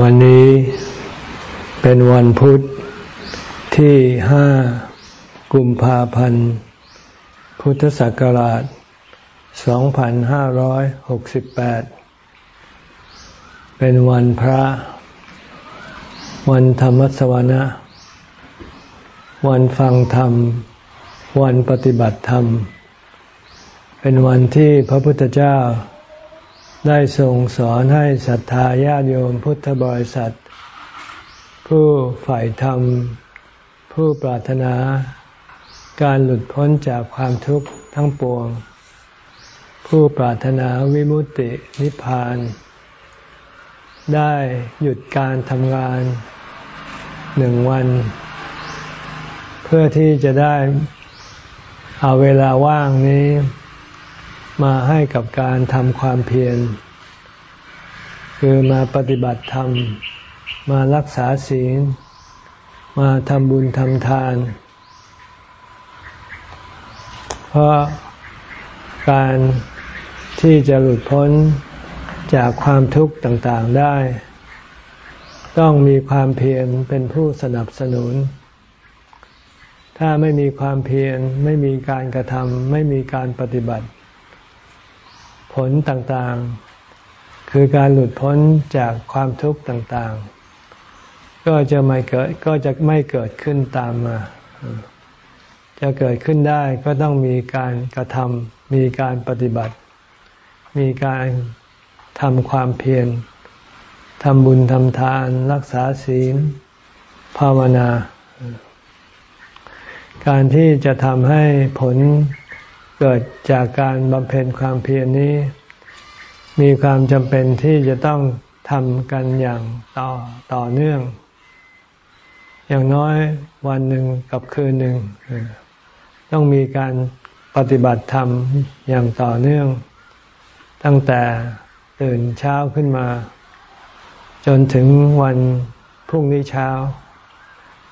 วันนี้เป็นวันพุทธที่ห้ากุมภาพันธ์ พุทธศักราช 2568 เป็นวันพระ วันธรรมสวนะ วันฟังธรรม วันปฏิบัติธรรม เป็นวันที่พระพุทธเจ้า ได้ทรงสอนให้ศรัทธาญาติโยมพุทธบริษัท ผู้ฝ่ายธรรม ผู้ปรารถนา การหลุดพ้นจากความทุกข์ทั้งปวง ผู้ปรารถนาวิมุตตินิพพาน ได้หยุดการทำงานหนึ่งวัน เพื่อที่จะได้เอาเวลาว่างนี้ มาให้กับการทำความเพียร คือมาปฏิบัติธรรม มารักษาศีล มาทำบุญทำทาน เพราะการที่จะหลุดพ้นจากความทุกข์ต่างๆได้ ต้องมีความเพียรเป็นผู้สนับสนุน ถ้าไม่มีความเพียรไม่มีการกระทำไม่มีการปฏิบัติ ผลต่างๆ คือการหลุดพ้นจากความทุกข์ต่างๆ ก็จะไม่เกิดก็จะไม่เกิดขึ้นตามมา จะเกิดขึ้นได้ก็ต้องมีการกระทำมีการปฏิบัติ มีการทำความเพียรทำบุญทำทาน รักษาศีล ภาวนา การที่จะทำให้ผล เกิดจากการบำเพ็ญความเพียรนี้ มีความจำเป็นที่จะต้องทำกันอย่างต่อต่อเนื่อง อย่างน้อยวันหนึ่งกับคืนหนึ่ง ต้องมีการปฏิบัติธรรมอย่างต่อเนื่อง ตั้งแต่ตื่นเช้าขึ้นมา จนถึงวันพรุ่งนี้เช้า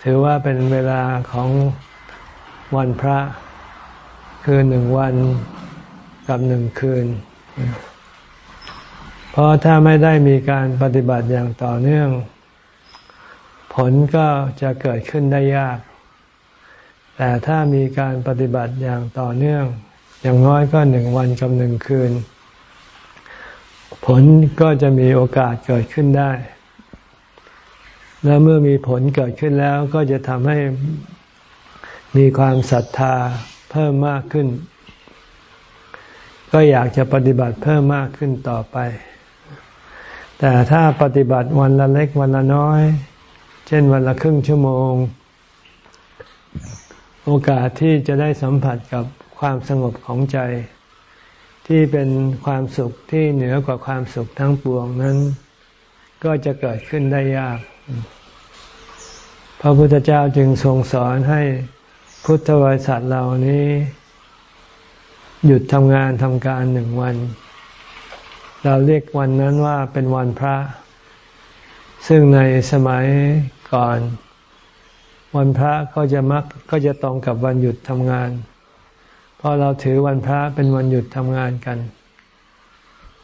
ถือว่าเป็นเวลาของวันพระ คือหนึ่งวันกับหนึ่งคืน เพราะถ้าไม่ได้มีการปฏิบัติอย่างต่อเนื่อง ผลก็จะเกิดขึ้นได้ยาก แต่ถ้ามีการปฏิบัติอย่างต่อเนื่อง อย่างน้อยก็หนึ่งวันกับหนึ่งคืน ผลก็จะมีโอกาสเกิดขึ้นได้ และเมื่อมีผลเกิดขึ้นแล้วก็จะทำให้มีความศรัทธา เพิ่มมากขึ้น ก็อยากจะปฏิบัติเพิ่มมากขึ้นต่อไป แต่ถ้าปฏิบัติวันละเล็กวันละน้อย เช่นวันละครึ่งชั่วโมง โอกาสที่จะได้สัมผัสกับความสงบของใจ ที่เป็นความสุขที่เหนือกว่าความสุขทั้งปวงนั้น ก็จะเกิดขึ้นได้ยาก พระพุทธเจ้าจึงทรงสอนให้ พุทธบริษัทเหล่านี้ หยุดทำงานทำการหนึ่งวัน เราเรียกวันนั้นว่าเป็นวันพระ ซึ่งในสมัยก่อน วันพระก็จะมักก็จะตรงกับวันหยุดทำงาน เพราะเราถือวันพระเป็นวันหยุดทำงานกัน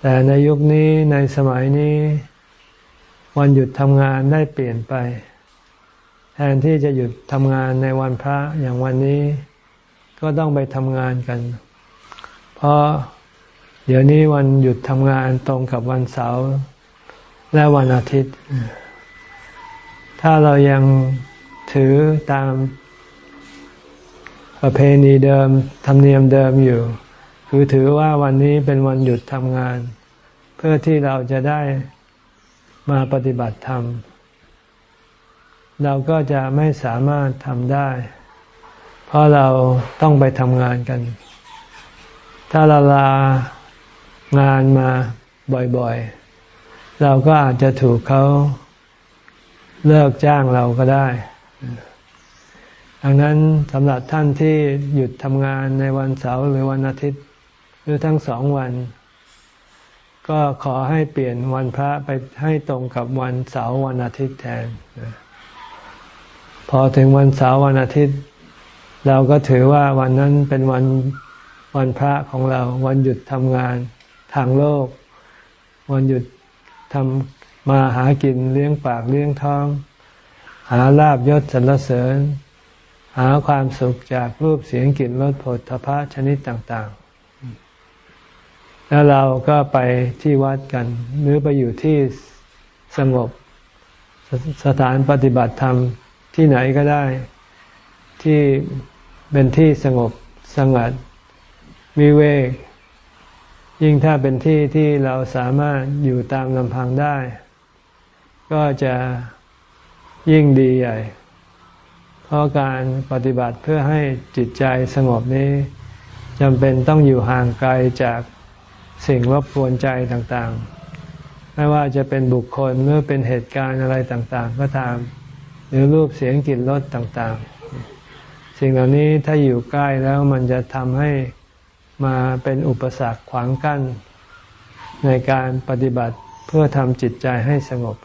แต่ในยุคนี้ในสมัยนี้ วันหยุดทำงานได้เปลี่ยนไป แทนที่จะหยุดทำงานในวันพระอย่างวันนี้ ก็ต้องไปทำงานกัน เพราะเดี๋ยวนี้วันหยุดทำงานตรงกับวันเสาร์และวันอาทิตย์ ถ้าเรายังถือตามประเพณีเดิมธรรมเนียมเดิมอยู่ คือถือว่าวันนี้เป็นวันหยุดทำงาน เพื่อที่เราจะได้มาปฏิบัติธรรมเเราก็จะไม่สามารถทำได้ เพราะเราต้องไปทำงานกัน ถ้าเราลางานมาบ่อยๆ เราก็อาจจะถูกเขาเลิกจ้างเราก็ได้ ดังนั้นสำหรับท่านที่หยุดทำงานในวันเสาร์หรือวันอาทิตย์ หรือทั้งสองวัน ก็ขอให้เปลี่ยนวันพระไปให้ตรงกับวันเสาร์วันอาทิตย์แทน พอถึงวันเสาร์วันอาทิตย์ เราก็ถือว่าวันนั้นเป็นวันวันพระของเรา วันหยุดทำงานทางโลก วันหยุดทำมาหากินเลี้ยงปากเลี้ยงท้อง หาลาบยศสรรเสริญ หาความสุขจากรูปเสียงกลิ่นรสผลทพะชนิดต่างๆ แล้วเราก็ไปที่วัดกัน หรือไปอยู่ที่สงบสสถานปฏิบัติธรรม ที่ไหนก็ได้ ที่เป็นที่สงบสงัดวิเวก ยิ่งถ้าเป็นที่ที่เราสามารถอยู่ตามลำพังได้ ก็จะยิ่งดีใหญ่ เพราะการปฏิบัติเพื่อให้จิตใจสงบนี้จำเป็นต้องอยู่ห่างไกลจากสิ่งรบกวนใจต่างๆ ไม่ว่าจะเป็นบุคคลหรือเป็นเหตุการณ์อะไรต่างๆ ก็ตาม หรือรูปเสียงกลิ่นรสต่างๆ สิ่งเหล่านี้ถ้าอยู่ใกล้แล้วมันจะทำให้มาเป็นอุปสรรคขวางกั้น ในการปฏิบัติเพื่อทำจิตใจให้สงบ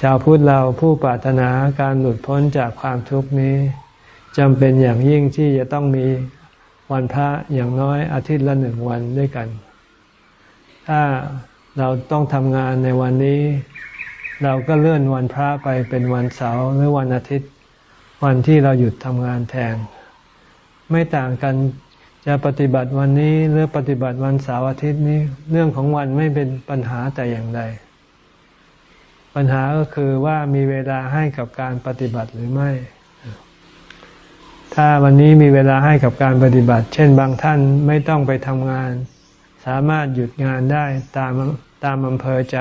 ชาวพุทธเราผู้ปรารถนาการหลุดพ้นจากความทุกข์นี้จำเป็นอย่างยิ่งที่จะต้องมีวันพระอย่างน้อยอาทิตย์ละหนึ่งวันด้วยกัน ถ้าเราต้องทำงานในวันนี้ เราก็เลื่อนวันพระไปเป็นวันเสาร์หรือวันอาทิตย์ วันที่เราหยุดทำงานแทน ไม่ต่างกันจะปฏิบัติวันนี้หรือปฏิบัติวันเสาร์อาทิตย์นี้ เรื่องของวันไม่เป็นปัญหาแต่อย่างใด ปัญหาก็คือว่ามีเวลาให้กับการปฏิบัติหรือไม่ ถ้าวันนี้มีเวลาให้กับการปฏิบัติ เช่นบางท่านไม่ต้องไปทำงาน สามารถหยุดงานได้ตามตามอำเภอใจ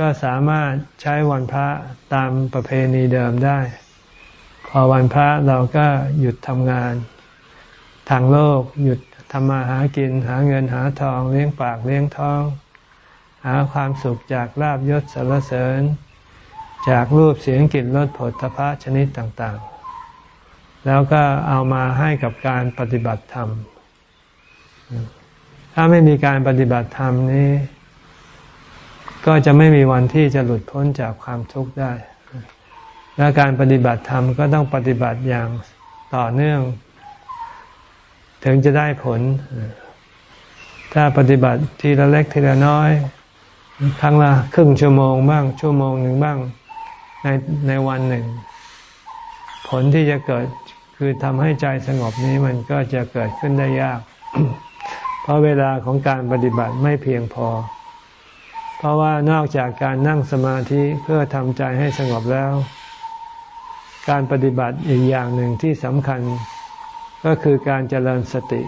ก็สามารถใช้วันพระตามประเพณีเดิมได้ พอวันพระเราก็หยุดทำงาน ทางโลกหยุดทำมาหากิน หาเงินหาทองเลี้ยงปากเลี้ยงท้อง หาความสุขจากลาบยศสรรเสริญ จากรูปเสียงกลิ่นรสผลพระชนิดต่างๆ แล้วก็เอามาให้กับการปฏิบัติธรรม ถ้าไม่มีการปฏิบัติธรรมนี้ ก็จะไม่มีวันที่จะหลุดพ้นจากความทุกข์ได้ และการปฏิบัติธรรมก็ต้องปฏิบัติอย่างต่อเนื่อง ถึงจะได้ผล ถ้าปฏิบัติทีละเล็กทีละน้อย ครั้งละครึ่งชั่วโมงบ้าง ชั่วโมงหนึ่งบ้างในในวันหนึ่ง ผลที่จะเกิดคือทำให้ใจสงบนี้มันก็จะเกิดขึ้นได้ยาก เพราะเวลาของการปฏิบัติไม่เพียงพอ เพราะว่านอกจากการนั่งสมาธิเพื่อทำใจให้สงบแล้ว การปฏิบัติอีกอย่างหนึ่งที่สำคัญก็คือการเจริญสติ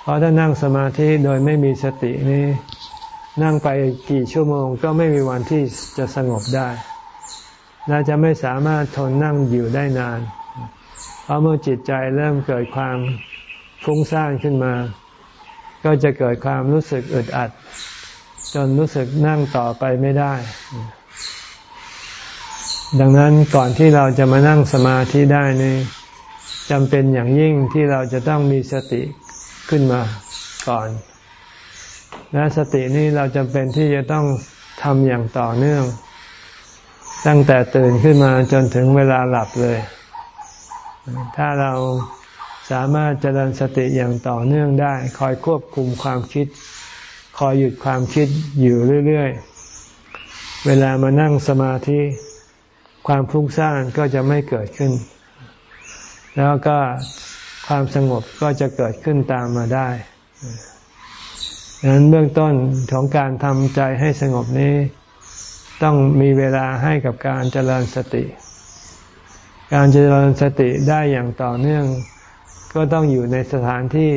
เพราะถ้านั่งสมาธิโดยไม่มีสตินี้ นั่งไปกี่ชั่วโมงก็ไม่มีวันที่จะสงบได้และจะไม่สามารถทนนั่งอยู่ได้นาน เพราะเมื่อจิตใจเริ่มเกิดความฟุ้งซ่านขึ้นมา ก็จะเกิดความรู้สึกอึดอัด จนรู้สึกนั่งต่อไปไม่ได้ ดังนั้นก่อนที่เราจะมานั่งสมาธิได้นี่จำเป็นอย่างยิ่งที่เราจะต้องมีสติขึ้นมาก่อน และสตินี้เราจำเป็นที่จะต้องทำอย่างต่อเนื่อง ตั้งแต่ตื่นขึ้นมาจนถึงเวลาหลับเลย ถ้าเราสามารถเจริญสติอย่างต่อเนื่องได้ คอยควบคุมความคิด คอยหยุดความคิดอยู่เรื่อยๆ เวลามานั่งสมาธิ ความฟุ้งซ่านก็จะไม่เกิดขึ้น แล้วก็ความสงบก็จะเกิดขึ้นตามมาได้ดังนั้นเบื้องต้นของการทำใจให้สงบนี้ ต้องมีเวลาให้กับการเจริญสติ การเจริญสติได้อย่างต่อเนื่อง ก็ต้องอยู่ในสถานที่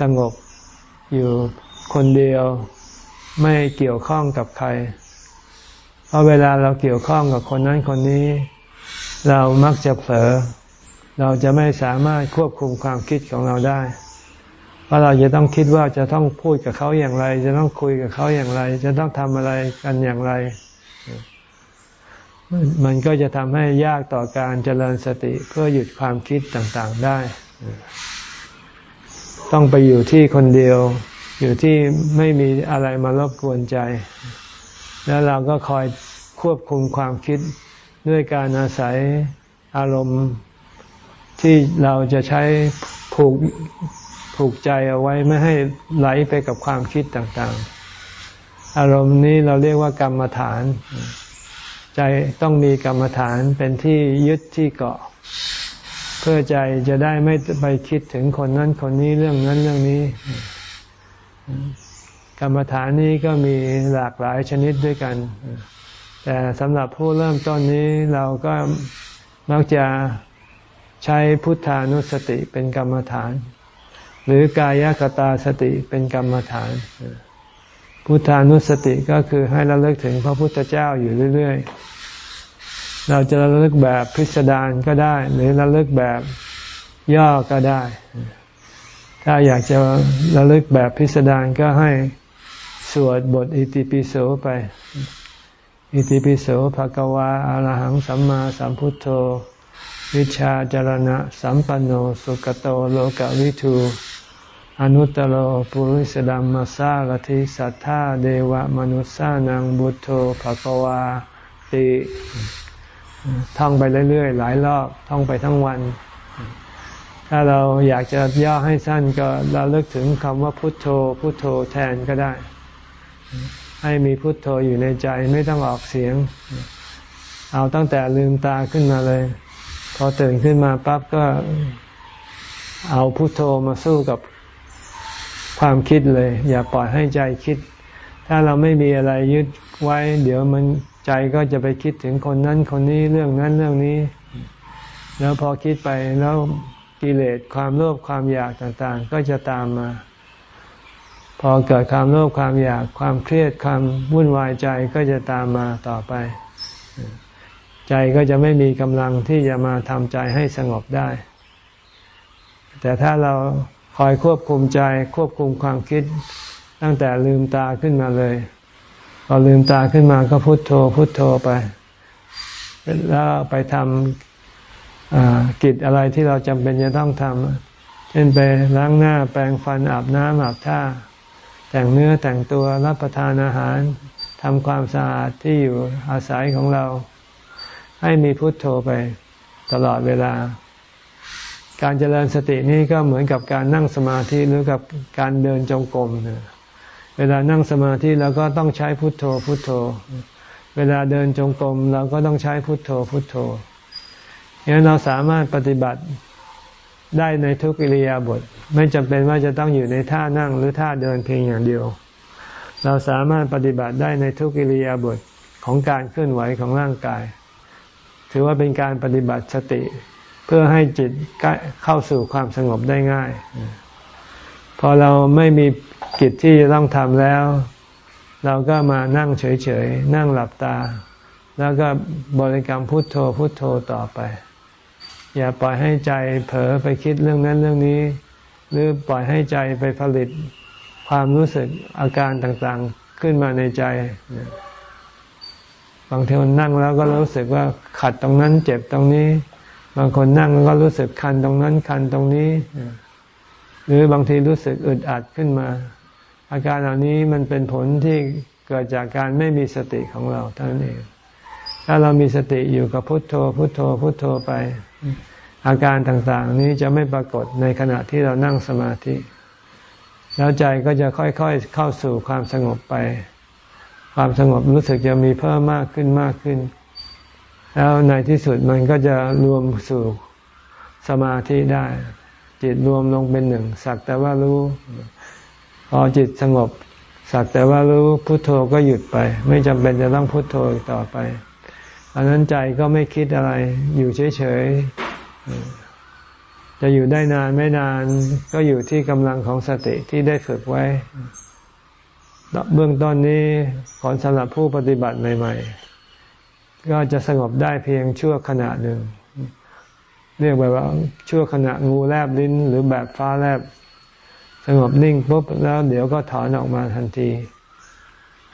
สงบอยู่ คนเดียวไม่เกี่ยวข้องกับใคร เพราะเวลาเราเกี่ยวข้องกับคนนั้นคนนี้ เรามักจะเผลอ เราจะไม่สามารถควบคุมความคิดของเราได้ เพราะเราจะต้องคิดว่าจะต้องพูดกับเขาอย่างไร จะต้องคุยกับเขาอย่างไร จะต้องทำอะไรกันอย่างไร มันก็จะทำให้ยากต่อการเจริญสติเพื่อหยุดความคิดต่างๆได้ ต้องไปอยู่ที่คนเดียว อยู่ที่ไม่มีอะไรมารบกวนใจ แล้วเราก็คอยควบคุมความคิดด้วยการอาศัยอารมณ์ที่เราจะใช้ผูกผูกใจเอาไว้ไม่ให้ไหลไปกับความคิดต่างๆ อารมณ์นี้เราเรียกว่ากรรมฐาน ใจต้องมีกรรมฐานเป็นที่ยึดที่เกาะ เพื่อใจจะได้ไม่ไปคิดถึงคนนั้นคนนี้เรื่องนั้นเรื่องนี้ กรรมฐานนี้ก็มีหลากหลายชนิดด้วยกัน แต่สำหรับผู้เริ่มต้นนี้เราก็มักจะใช้พุทธานุสติเป็นกรรมฐาน หรือกายกตาสติเป็นกรรมฐาน พุทธานุสติก็คือให้เราเลิกถึงพระพุทธเจ้าอยู่เรื่อยๆ เราจะระลึกแบบพิสดารก็ได้ หรือระลึกแบบย่อก็ได้ ถ้าอยากจะระลึกแบบพิสดารก็ให้สวดบทอิติปิโสไป อิติปิโสภะกวาอารหังสัมมาสัมพุทโธ วิชาจารณะ สัมปันโนสุกโตโลกวิทูอนุตตโรปุริสดัมมาสารทิสัทธาเดวะมนุษสานังบุตโธภะกวาติท่องไปเรื่อยๆ หลายรอบท่องไปทั้งวัน ถ้าเราอยากจะย่อให้สั้นก็เราเลิกถึงคำว่าพุทโธ พุทโธแทนก็ได้ ให้มีพุทโธอยู่ในใจไม่ต้องออกเสียง เอาตั้งแต่ลืมตาขึ้นมาเลย พอตื่นขึ้นมาปั๊บก็เอาพุทโธมาสู้กับความคิดเลย อย่าปล่อยให้ใจคิด ถ้าเราไม่มีอะไรยึดไว้ เดี๋ยวมันใจก็จะไปคิดถึงคนนั้นคนนี้เรื่องนั้นเรื่องนี้ แล้วพอคิดไปแล้ว กิเลสความโลภความอยากต่างๆ ก็จะตามมา พอเกิดความโลภความอยากความเครียดความวุ่นวายใจก็จะตามมาต่อไป ใจก็จะไม่มีกำลังที่จะมาทำใจให้สงบได้ แต่ถ้าเราคอยควบคุมใจควบคุมความคิดตั้งแต่ลืมตาขึ้นมาเลยพอลืมตาขึ้นมาก็พุโทโธพุโทโธไป แล้วไปทำ กิจอะไรที่เราจำเป็นจะต้องทำเช่นไปล้างหน้าแปรงฟันอาบน้ำอาบท่า แต่งเนื้อแต่งตัวรับประทานอาหารทำความสะอาดที่อยู่อาศัยของเรา ให้มีพุทโธไปตลอดเวลา การเจริญสตินี้ก็เหมือนกับการนั่งสมาธิหรือกับการเดินจงกรมเวลานั่งสมาธิเราก็ต้องใช้พุทโธพุทโธ เวลาเดินจงกรมเราก็ต้องใช้พุทโธพุทโธ งั้นเราสามารถปฏิบัติได้ในทุกิริยาบทไม่จำเป็นว่าจะต้องอยู่ในท่านั่งหรือท่าเดินเพียงอย่างเดียว เราสามารถปฏิบัติได้ในทุกิริยาบทของการเคลื่อนไหวของร่างกาย ถือว่าเป็นการปฏิบัติสติ เพื่อให้จิตเข้าสู่ความสงบได้ง่าย พอเราไม่มีกิจที่จะต้องทำแล้ว เราก็มานั่งเฉยๆ นั่งหลับตา แล้วก็บริกรรมพุทโธพุทโธต่อไป อย่าปล่อยให้ใจเผลอไปคิดเรื่องนั้นเรื่องนี้ หรือปล่อยให้ใจไปผลิตความรู้สึกอาการต่างๆขึ้นมาในใจบางทีคนนั่งแล้วก็รู้สึกว่าขัดตรงนั้นเจ็บตรงนี้ บางคนนั่งแล้วก็รู้สึกคันตรงนั้นคันตรงนี้ หรือบางทีรู้สึกอึดอัดขึ้นมา อาการเหล่านี้มันเป็นผลที่เกิดจากการไม่มีสติของเราเท่านั้นเอง ถ้าเรามีสติอยู่กับพุทโธ พุทโธ พุทโธไป อาการต่างๆ นี้จะไม่ปรากฏในขณะที่เรานั่งสมาธิ แล้วใจก็จะค่อยๆเข้าสู่ความสงบไป ความสงบรู้สึกจะมีเพิ่มมากขึ้นมากขึ้น แล้วในที่สุดมันก็จะรวมสู่สมาธิได้ จิตรวมลงเป็นหนึ่ง สักแต่ว่ารู้ พอจิตสงบ สักแต่ว่ารู้พุโทโธก็หยุดไป ไม่จำเป็นจะต้องพุโทโธต่อไป อันนั้นใจก็ไม่คิดอะไร อยู่เฉยๆ จะอยู่ได้นานไม่นานก็อยู่ที่กำลังของสติที่ได้ฝึกไว้ เบื้องต้นนี้ผลสำหรับผู้ปฏิบัติใหม่ ๆ ก็จะสงบได้เพียงชั่วขณะหนึ่ง เรียกว่าชั่วขณะงูแลบลิ้น หรือแบบฟ้าแลบสงบนิ่งปุ๊บแล้วเดี๋ยวก็ถอนออกมาทันที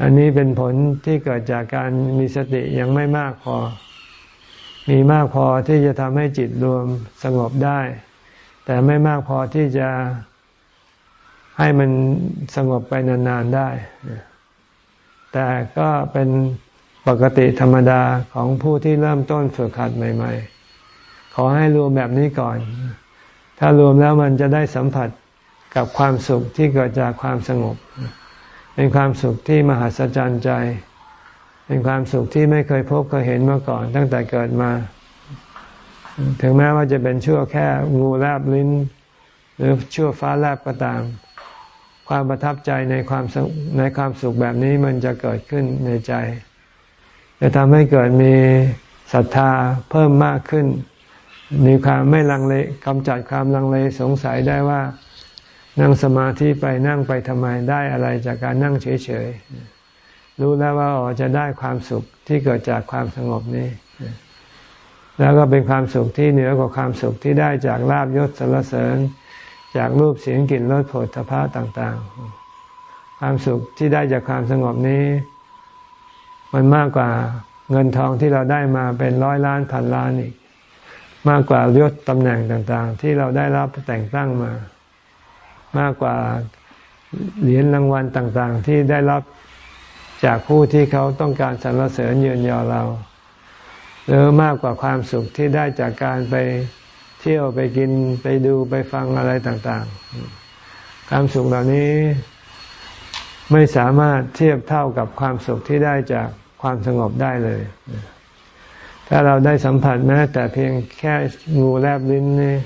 อันนี้เป็นผลที่เกิดจากการมีสติยังไม่มากพอ มีมากพอที่จะทำให้จิตรวมสงบได้ แต่ไม่มากพอที่จะให้มันสงบไปนานๆได้ แต่ก็เป็นปกติธรรมดาของผู้ที่เริ่มต้นฝึกหัดใหม่ ๆ ขอให้รวมแบบนี้ก่อน ถ้ารวมแล้วมันจะได้สัมผัสกับความสุขที่เกิดจากความสงบ เป็นความสุขที่มหัศจรรย์ใจ เป็นความสุขที่ไม่เคยพบเคยเห็นมาก่อน ตั้งแต่เกิดมา ถึงแม้ว่าจะเป็นชั่วแค่งูแลบลิ้น หรือชั่วฟ้าแลบก็ตาม ความประทับใจในความในความสุขแบบนี้มันจะเกิดขึ้นในใจ จะทำให้เกิดมีศรัทธาเพิ่มมากขึ้น มีความไม่ลังเลกำจัดความลังเลสงสัยได้ว่า นั่งสมาธิไปนั่งไปทำไมได้อะไรจากการนั่งเฉยๆ รู้แล้วว่าอ๋อจะได้ความสุขที่เกิดจากความสงบนี้ แล้วก็เป็นความสุขที่เหนือกว่าความสุขที่ได้จากลาบยศสรรเสริญ จากรูปเสียงกลิ่นรสผลทพะต่าง ๆ ความสุขที่ได้จากความสงบนี้ มันมากกว่าเงินทองที่เราได้มาเป็นร้อยล้านพันล้านอีก มากกว่ายศตำแหน่งต่าง ๆ ที่เราได้รับแต่งตั้งมา มากกว่าเหรียญรางวัลต่างๆ ที่ได้รับจากผู้ที่เขาต้องการสรรเสริญเยือนยอเรา หรือมากกว่าความสุขที่ได้จากการไปเที่ยวไปกินไปดูไปฟังอะไรต่างๆ ความสุขเหล่านี้ไม่สามารถเทียบเท่ากับความสุขที่ได้จากความสงบได้เลย ถ้าเราได้สัมผัสแม้แต่เพียงแค่งูแลบลิ้นนี่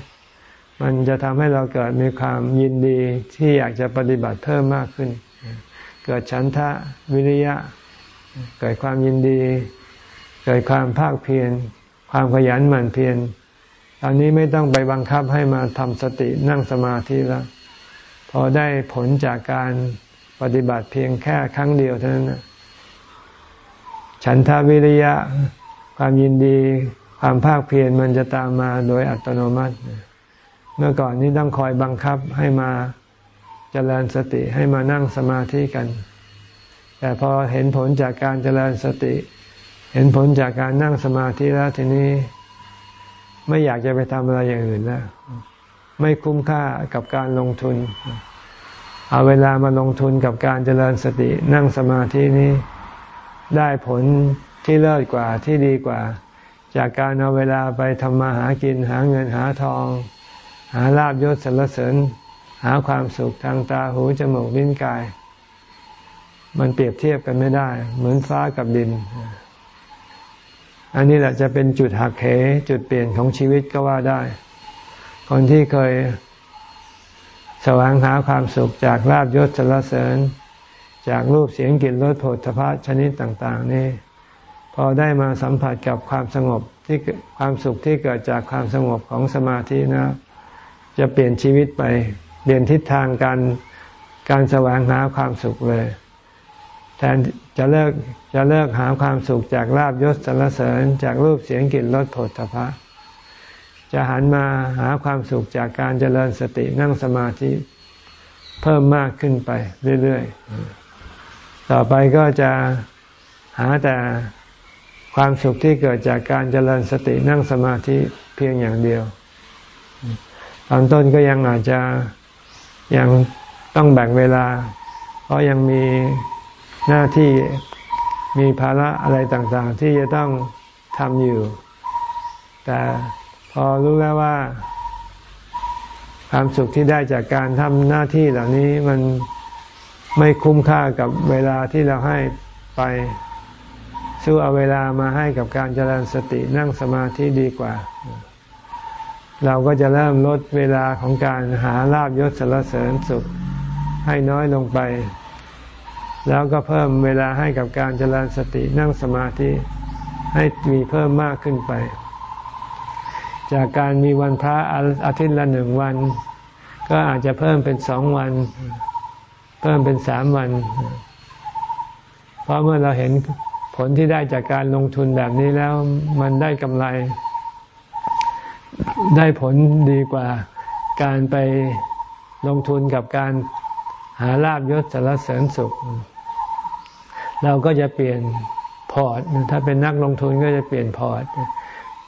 มันจะทำให้เราเกิดมีความยินดีที่อยากจะปฏิบัติเพิ่มมากขึ้น เกิดฉันทะวิริยะ เกิดความยินดี เกิดความภาคเพียรความขยันหมั่นเพียรตอนนี้ไม่ต้องไปบังคับให้มาทำสตินั่งสมาธิแล้วพอได้ผลจากการปฏิบัติเพียงแค่ครั้งเดียวเท่านั้นฉันทาวิริยะ ความยินดี ความภาคเพียรมันจะตามมาโดยอัตโนมัติ เมื่อก่อนนี้ต้องคอยบังคับให้มาเจริญสติให้มานั่งสมาธิกัน แต่พอเห็นผลจากการเจริญสติ เห็นผลจากการนั่งสมาธิแล้วทีนี้ ไม่อยากจะไปทำอะไรอย่างอื่นแล้วไม่คุ้มค่ากับการลงทุน เอาเวลามาลงทุนกับการเจริญสตินั่งสมาธินี้ ได้ผลที่เลิศกว่าที่ดีกว่า จากการเอาเวลาไปทำมาหากินหาเงินหาทอง หาลาบยศสรรเสริญ หาความสุขทางตาหูจมูกลิ้นกาย มันเปรียบเทียบกันไม่ได้ เหมือนฟ้ากับดิน อันนี้แหละจะเป็นจุดหักเหจุดเปลี่ยนของชีวิตก็ว่าได้ คนที่เคยแสวงหาความสุขจากลาบยศสรรเสริญ จากรูปเสียงกลิ่นรสผลพะชนิดต่าง ๆ นี่พอได้มาสัมผัสกับความสงบที่ความสุขที่เกิดจากความสงบของสมาธินะ จะเปลี่ยนชีวิตไป เปลี่ยนทิศทางการการแสวงหาความสุขเลย แทนจะเลิกจะเลิกหาความสุขจากลาบยศสรรเสริญ จากรูปเสียงกลิ่นรสผลพะจะหันมาหาความสุขจากการเจริญสตินั่งสมาธิเพิ่มมากขึ้นไปเรื่อยๆ ต่อไปก็จะหาแต่ความสุขที่เกิดจากการเจริญสตินั่งสมาธิเพียงอย่างเดียว อนต้นก็ยังอาจจะยังต้องแบ่งเวลา เพราะยังมีหน้าที่มีภาระอะไรต่างๆ ที่จะต้องทำอยู่ แต่พอรู้แล้วว่า ความสุขที่ได้จากการทำหน้าที่เหล่านี้มันไม่คุ้มค่ากับเวลาที่เราให้ไปสู้เอาเวลามาให้กับการเจริญสตินั่งสมาธิดีกว่า เราก็จะเริ่มลดเวลาของการหาลาบยศสารเสริญสุขให้น้อยลงไป แล้วก็เพิ่มเวลาให้กับการเจริญสตินั่งสมาธิให้มีเพิ่มมากขึ้นไป จากการมีวันพระอาทิตย์ละหนึ่งวัน ก็อาจจะเพิ่มเป็นสองวัน เพิ่มเป็นสามวัน เพราะเมื่อเราเห็นผลที่ได้จากการลงทุนแบบนี้แล้วมันได้กำไร ได้ผลดีกว่าการไปลงทุนกับการหาลาบยศสารเสริญสุข เราก็จะเปลี่ยนพอร์ต ถ้าเป็นนักลงทุนก็จะเปลี่ยนพอร์ต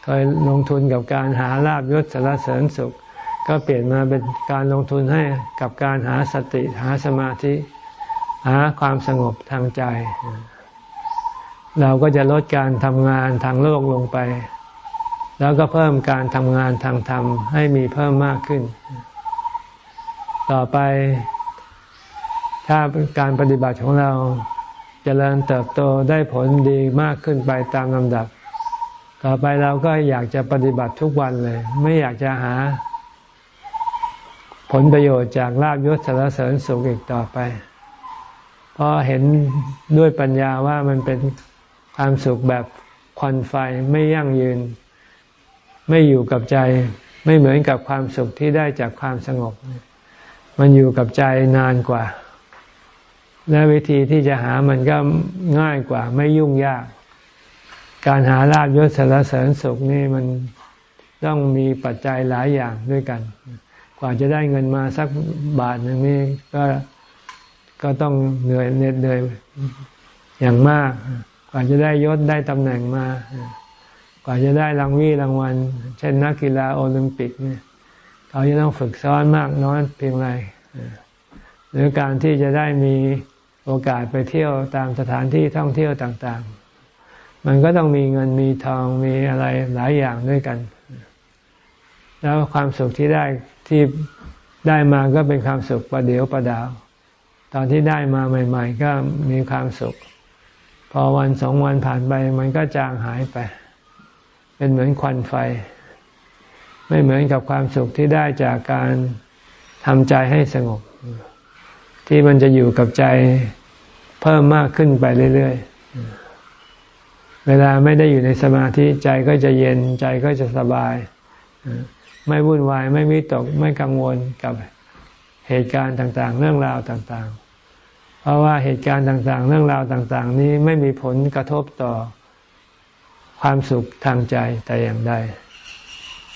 เคยลงทุนกับการหาลาบยศสารเสริญสุข ก็เปลี่ยนมาเป็นการลงทุนให้กับการหาสติหาสมาธิ หาความสงบทางใจ เราก็จะลดการทำงานทางโลกลงไป แล้วก็เพิ่มการทำงานทางธรรมให้มีเพิ่มมากขึ้น ต่อไป ถ้าการปฏิบัติของเราจเจริญเติบโตได้ผลดีมากขึ้นไปตามลำดับ ต่อไปเราก็อยากจะปฏิบัติทุกวันเลย ไม่อยากจะหา ผลประโยชน์จากลาบยศสารเสริญสุขอีกต่อไป เพราะเห็นด้วยปัญญาว่ามันเป็นความสุขแบบควันไฟไม่ยั่งยืน ไม่อยู่กับใจ ไม่เหมือนกับความสุขที่ได้จากความสงบ มันอยู่กับใจนานกว่า และวิธีที่จะหามันก็ง่ายกว่า ไม่ยุ่งยาก การหาลาบยศสารเสริญสุขนี่มันต้องมีปัจจัยหลายอย่างด้วยกัน กว่าจะได้เงินมาสักบาทหนึ่งนี่ก็ก็ต้องเหนื่อยเหน็ดเหนื่อยอย่างมากว่าจะได้ยศได้ตำแหน่งมา กว่าจะได้รางวีรางวัล เช่นนักกีฬาโอลิมปิกเนี่ยเขาจะต้องฝึกซ้อนมากน้อยเพียงไรหรือการที่จะได้มีโอกาสไปเที่ยวตามสถานที่ท่องเที่ยวต่างๆ มันก็ต้องมีเงินมีทองมีอะไรหลายอย่างด้วยกัน แล้วความสุขที่ได้ที่ได้มาก็เป็นความสุขประเดียวประดาว ตอนที่ได้มาใหม่ ๆ ก็มีความสุข พอวันสองวันผ่านไปมันก็จางหายไป เป็นเหมือนควันไฟ ไม่เหมือนกับความสุขที่ได้จากการทำใจให้สงบ ที่มันจะอยู่กับใจเพิ่มมากขึ้นไปเรื่อยๆ เวลาไม่ได้อยู่ในสมาธิใจก็จะเย็นใจก็จะสบาย ไม่วุ่นวาย ไม่มิตก ไม่กังวลกับเหตุการณ์ต่างๆ เรื่องราวต่างๆ เพราะว่าเหตุการณ์ต่างๆ เรื่องราวต่าง ๆ นี้ไม่มีผลกระทบต่อ ความสุขทางใจแต่อย่างใด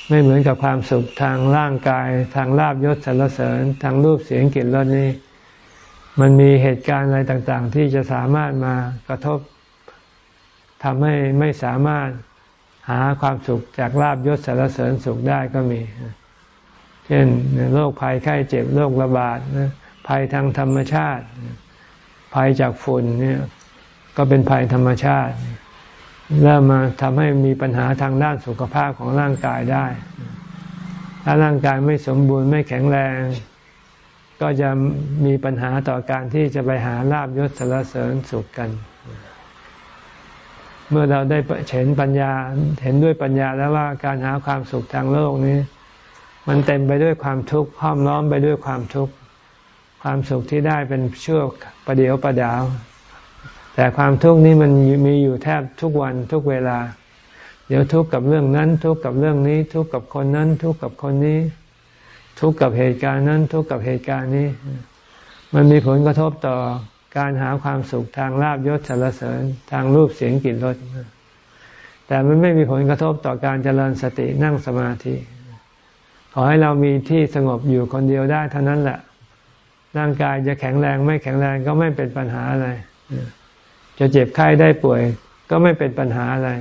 ไม่เหมือนกับความสุขทางร่างกาย ทางลาบยศสรรเสริญ ทางรูปเสียงกลิ่นรสนี้ มันมีเหตุการณ์อะไรต่าง ๆ ที่จะสามารถมากระทบทำให้ไม่สามารถหาความสุขจากลาบยศสรรเสริญสุขได้ก็มี เช่นโรคภัยไข้เจ็บโรคระบาดภัยทางธรรมชาติ ภัยจากฝุ่นเนี่ยก็เป็นภัยธรรมชาติ เริ่มมาทำให้มีปัญหาทางด้านสุขภาพของร่างกายได้ ถ้าร่างกายไม่สมบูรณ์ไม่แข็งแรง ก็จะมีปัญหาต่อการที่จะไปหาลาบยศสารเสริญสุขกัน เมื่อเราได้เห็นปัญญาเห็นด้วยปัญญาแล้วว่าการหาความสุขทางโลกนี้ มันเต็มไปด้วยความทุกข์ห้อมล้อมไปด้วยความทุกข์ความสุขที่ได้เป็นชั่วประเดียวประดาว แต่ความทุกข์นี้มันมีอยู่แทบทุกวันทุกเวลา เดี๋ยวทุกข์กับเรื่องนั้น ทุกข์กับเรื่องนี้ ทุกข์กับคนนั้น ทุกข์กับคนนี้ ทุกข์กับเหตุการณ์นั้น ทุกข์กับเหตุการณ์นี้ มันมีผลกระทบต่อการหาความสุขทางลาบยศสารเสริญทางรูปเสียงกลิ่นรสแต่มันไม่มีผลกระทบต่อการเจริญสตินั่งสมาธิ ขอให้เรามีที่สงบอยู่คนเดียวได้เท่านั้นแหละร่างกายจะแข็งแรงไม่แข็งแรงก็ไม่เป็นปัญหาอะไร จะเจ็บไข้ได้ป่วย ก็ไม่เป็นปัญหาอะไร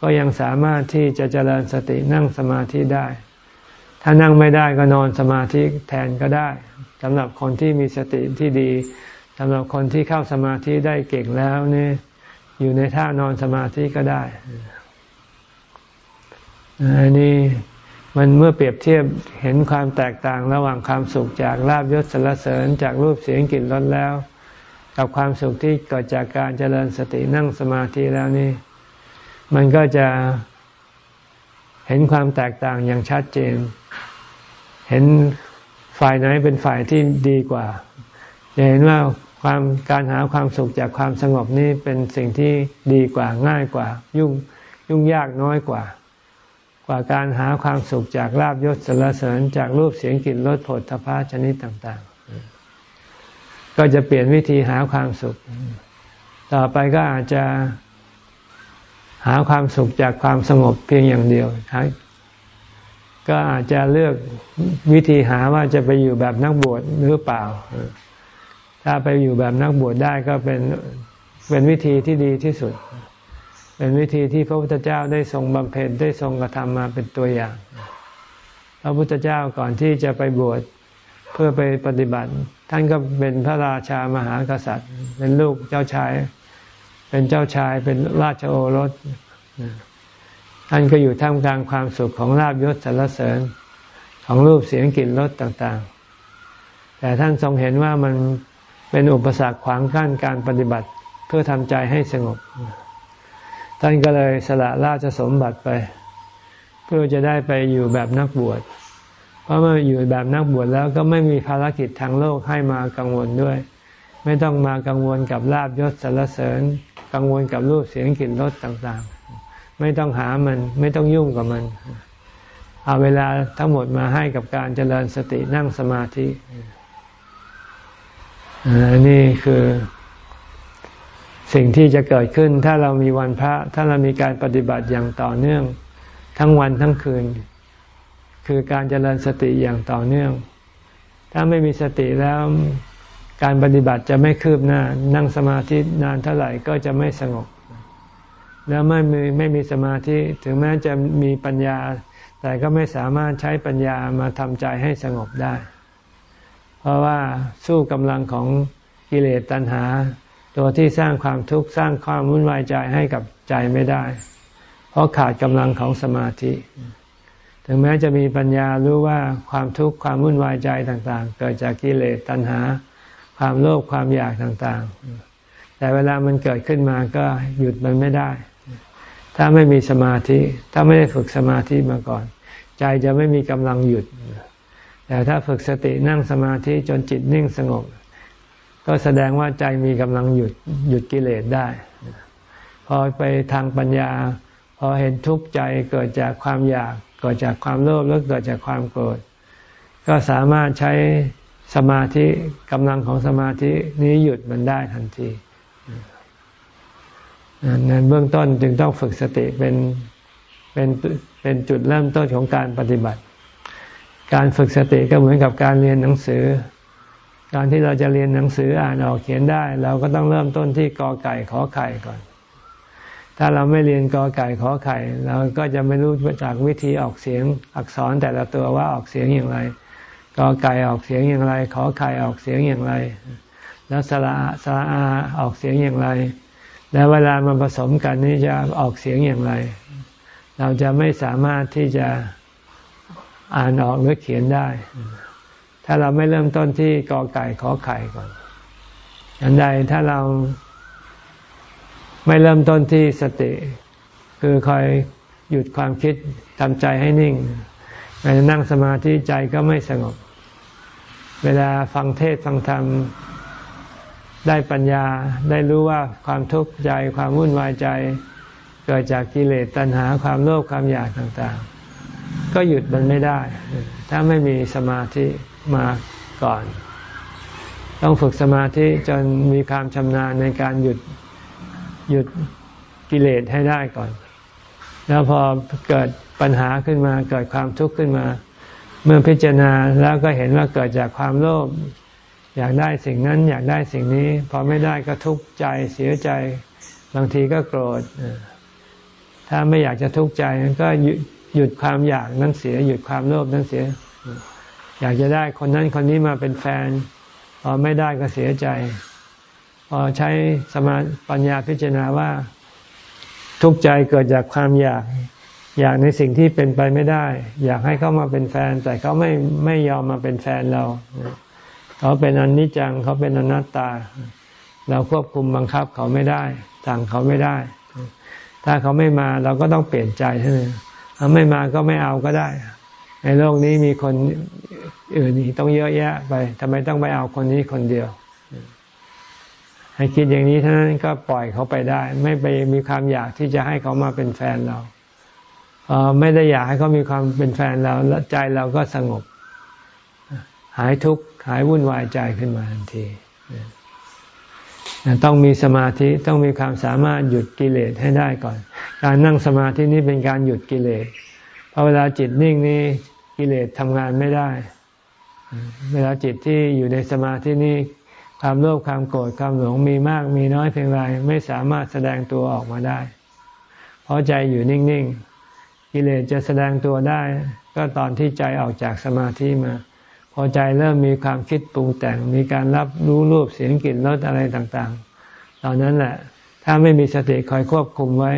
ก็ยังสามารถที่จะเจริญสตินั่งสมาธิได้ ถ้านั่งไม่ได้ก็นอนสมาธิแทนก็ได้สำหรับคนที่มีสติที่ดีสำหรับคนที่เข้าสมาธิได้เก่งแล้วนี่อยู่ในท่านอนสมาธิก็ได้อันนี้มันเมื่อเปรียบเทียบเห็นความแตกต่างระหว่างความสุขจากลาบยศสรรเสริญจากรูปเสียงกลิ่นรสแล้ว กับความสุขที่เกิดจากการเจริญสตินั่งสมาธิแล้วนี่ มันก็จะเห็นความแตกต่างอย่างชัดเจน เห็นฝ่ายไหนเป็นฝ่ายที่ดีกว่าจะเห็นว่าความการหาความสุขจากความสงบนี้เป็นสิ่งที่ดีกว่าง่ายกว่า ยุ่งยุ่งยากน้อยกว่า กว่าการหาความสุขจากลาบยศสรรเสริญจากรูปเสียงกลิ่นรสผลทพะชนิดต่าง ๆ ก็จะเปลี่ยนวิธีหาความสุข ต่อไปก็อาจจะหาความสุขจากความสงบเพียงอย่างเดียว ก็อาจจะเลือกวิธีหาว่าจะไปอยู่แบบนักบวชหรือเปล่า ถ้าไปอยู่แบบนักบวชได้ก็เป็นเป็นวิธีที่ดีที่สุด เป็นวิธีที่พระพุทธเจ้าได้ทรงบำเพ็ญได้ทรงกระทำมาเป็นตัวอย่าง พระพุทธเจ้าก่อนที่จะไปบวชเพื่อไปปฏิบัติ ท่านก็เป็นพระราชามหากษัตริย์ เป็นลูกเจ้าชาย เป็นเจ้าชายเป็นราชโอรส ท่านก็อยู่ท่ามกลางความสุขของลาบยศสรรเสริญของรูปเสียงกลิ่นรสต่างๆ แต่ท่านทรงเห็นว่ามันเป็นอุปสรรคขวางกั้นการปฏิบัติเพื่อทำใจให้สงบ ท่านก็เลยสละราชสมบัติไป เพื่อจะได้ไปอยู่แบบนักบวช เพราะมื่ออยู่แบบนักบวชแล้วก็ไม่มีภารกิจทางโลกให้มากังวลด้วย ไม่ต้องมากังวลกับลาบยศสรรเสริญ กังวลกับรูปเสียงกลิ่นรสต่างๆ ไม่ต้องหามันไม่ต้องยุ่งกับมัน เอาเวลาทั้งหมดมาให้กับการเจริญสตินั่งสมาธินนี้คือ สิ่งที่จะเกิดขึ้นถ้าเรามีวันพระ ถ้าเรามีการปฏิบัติอย่างต่อเนื่อง ทั้งวันทั้งคืน คือการเจริญสติอย่างต่อเนื่อง ถ้าไม่มีสติแล้วการปฏิบัติจะไม่คืบหน้า นั่งสมาธินานเท่าไหร่ก็จะไม่สงบ แล้วไม่มีไม่มีสมาธิถึงแม้จะมีปัญญา แต่ก็ไม่สามารถใช้ปัญญามาทำใจให้สงบได้ เพราะว่าสู้กำลังของกิเลสตัณหา ตัวที่สร้างความทุกข์สร้างความวุ่นวายใจให้กับใจไม่ได้ เพราะขาดกำลังของสมาธิ ถึงแม้จะมีปัญญารู้ว่าความทุกข์ความวุ่นวายใจต่างๆ เกิดจากกิเลสตัณหา ความโลภความอยากต่างๆ แต่เวลามันเกิดขึ้นมาก็หยุดมันไม่ได้ ถ้าไม่มีสมาธิ ถ้าไม่ได้ฝึกสมาธิมาก่อน ใจจะไม่มีกำลังหยุด แต่ถ้าฝึกสตินั่งสมาธิจนจิตนิ่งสงบ ก็แสดงว่าใจมีกำลังหยุดหยุดกิเลสได้ พอไปทางปัญญา พอเห็นทุกข์ใจเกิดจากความอยาก กิดจากความโลภแล้วเกิดจากความโกรธ ก็สามารถใช้สมาธิกำลังของสมาธินี้หยุดมันได้ทันทีนั้นเบื้องต้นจึงต้องฝึกสติเป็นเป็นเป็นจุดเริ่มต้นของการปฏิบัติ การฝึกสติก็เหมือนกับการเรียนหนังสือ การที่เราจะเรียนหนังสืออ่านออกเขียนได้ เราก็ต้องเริ่มต้นที่กอไก่ขอไข่ก่อน ถ้าเราไม่เรียนกอไก่ขอไข่เราก็จะไม่รู้จากวิธีออกเสียงอักษรแต่ละตัวว่าออกเสียงอย่างไรกอไก่ออกเสียงอย่างไร ขอไข่ออกเสียงอย่างไร แล้วสระสระอาออกเสียงอย่างไร แล้วเวลามันผสมกันนี่จะออกเสียงอย่างไร เราจะไม่สามารถที่จะอ่านออกหรือเขียนได้ ถ้าเราไม่เริ่มต้นที่กอไก่ขอไข่ก่อนอันใดถ้าเรา ไม่เริ่มต้นที่สติ คือคอยหยุดความคิดทำใจให้นิ่งเวลานั่งสมาธิใจก็ไม่สงบ เวลาฟังเทศฟังธรรม ได้ปัญญาได้รู้ว่าความทุกข์ใจความวุ่นวายใจ เกิดจากกิเลสตัณหาความโลภความอยากต่างๆ ก็หยุดมันไม่ได้ ถ้าไม่มีสมาธิมาก่อน ต้องฝึกสมาธิจนมีความชำนาญในการหยุด หยุดกิเลสให้ได้ก่อน แล้วพอเกิดปัญหาขึ้นมา เกิดความทุกข์ขึ้นมา เมื่อพิจารณาแล้วก็เห็นว่าเกิดจากความโลภอยากได้สิ่งนั้นอยากได้สิ่งนี้ พอไม่ได้ก็ทุกข์ใจเสียใจ บางทีก็โกรธถ้าไม่อยากจะทุกข์ใจก็หยุดความอยากนั้นเสีย หยุดความโลภนั้นเสีย อยากจะได้คนนั้นคนนี้มาเป็นแฟน พอไม่ได้ก็เสียใจ พอใช้สมาปัญญาพิจารณาว่า ทุกข์ใจเกิดจากความอยาก อยากในสิ่งที่เป็นไปไม่ได้ อยากให้เขามาเป็นแฟน แต่เขาไม่ไม่ยอมมาเป็นแฟนเรา เขาเป็นอนิจจังเขาเป็นอนัตตา เราควบคุมบังคับเขาไม่ได้สั่งเขาไม่ได้ ถ้าเขาไม่มาเราก็ต้องเปลี่ยนใจใช่ไหมถ้าไม่มาก็ไม่เอาก็ได้ ในโลกนี้มีคนอื่นอีกต้องเยอะแยะไปทำไมต้องไปเอาคนนี้คนเดียว ให้คิดอย่างนี้เท่านั้นก็ปล่อยเขาไปได้ ไม่ไปมีความอยากที่จะให้เขามาเป็นแฟนเราเออไม่ได้อยากให้เขามีความเป็นแฟนเราแล้วใจเราก็สงบ หายทุกข์หายวุ่นวายใจขึ้นมาทันทีต้องมีสมาธิต้องมีความสามารถหยุดกิเลสให้ได้ก่อน การนั่งสมาธินี้เป็นการหยุดกิเลสพอเวลาจิตนิ่งนี้กิเลสทำงานไม่ได้ เวลาจิตที่อยู่ในสมาธินี้ ความโลภความโกรธความหลงมีมากมีน้อยเพียงไรไม่สามารถแสดงตัวออกมาได้ เพราะใจอยู่นิ่งๆกิเลสจะแสดงตัวได้ ก็ตอนที่ใจออกจากสมาธิมา พอใจเริ่มมีความคิดปรุงแต่งมีการรับรู้รูปเสียงกลิ่นรสอะไรต่างๆ ตอนนั้นแหละถ้าไม่มีสติคอยควบคุมไว้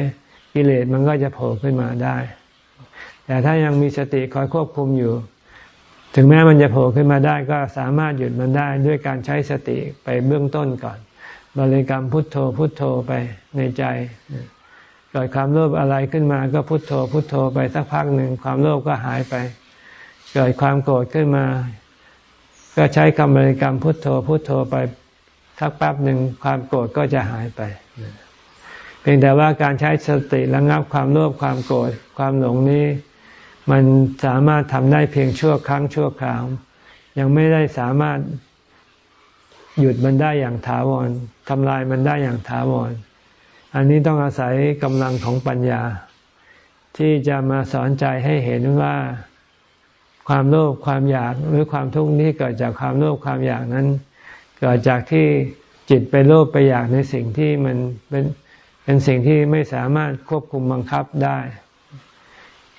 กิเลสมันก็จะโผล่ขึ้นมาได้ แต่ถ้ายังมีสติคอยควบคุมอยู่ ถึงแม้มันจะโผล่ขึ้นมาได้ก็สามารถหยุดมันได้ด้วยการใช้สติไปเบื้องต้นก่อน บริกรรมพุทโธพุทโธไปในใจเกิดความโลภอะไรขึ้นมาก็พุทโธพุทโธไปสักพักหนึ่งความโลภก็หายไป เกิดความโกรธขึ้นมา ก็ใช้คำบริกรรมพุทโธพุทโธไปสักแป๊บหนึ่งความโกรธก็จะหายไป เพียงแต่ว่าการใช้สติระงับความโลภความโกรธความหลงนี้ มันสามารถทำได้เพียงชั่วครั้งชั่วคราว ยังไม่ได้สามารถหยุดมันได้อย่างถาวรทำลายมันได้อย่างถาวร อันนี้ต้องอาศัยกำลังของปัญญา ที่จะมาสอนใจให้เห็นว่า ความโลภความอยากหรือความทุกข์นี้เกิดจากความโลภความอยากนั้น เกิดจากที่จิตไปโลภไปอยากในสิ่งที่มันเป็นเป็นสิ่งที่ไม่สามารถควบคุมบังคับได้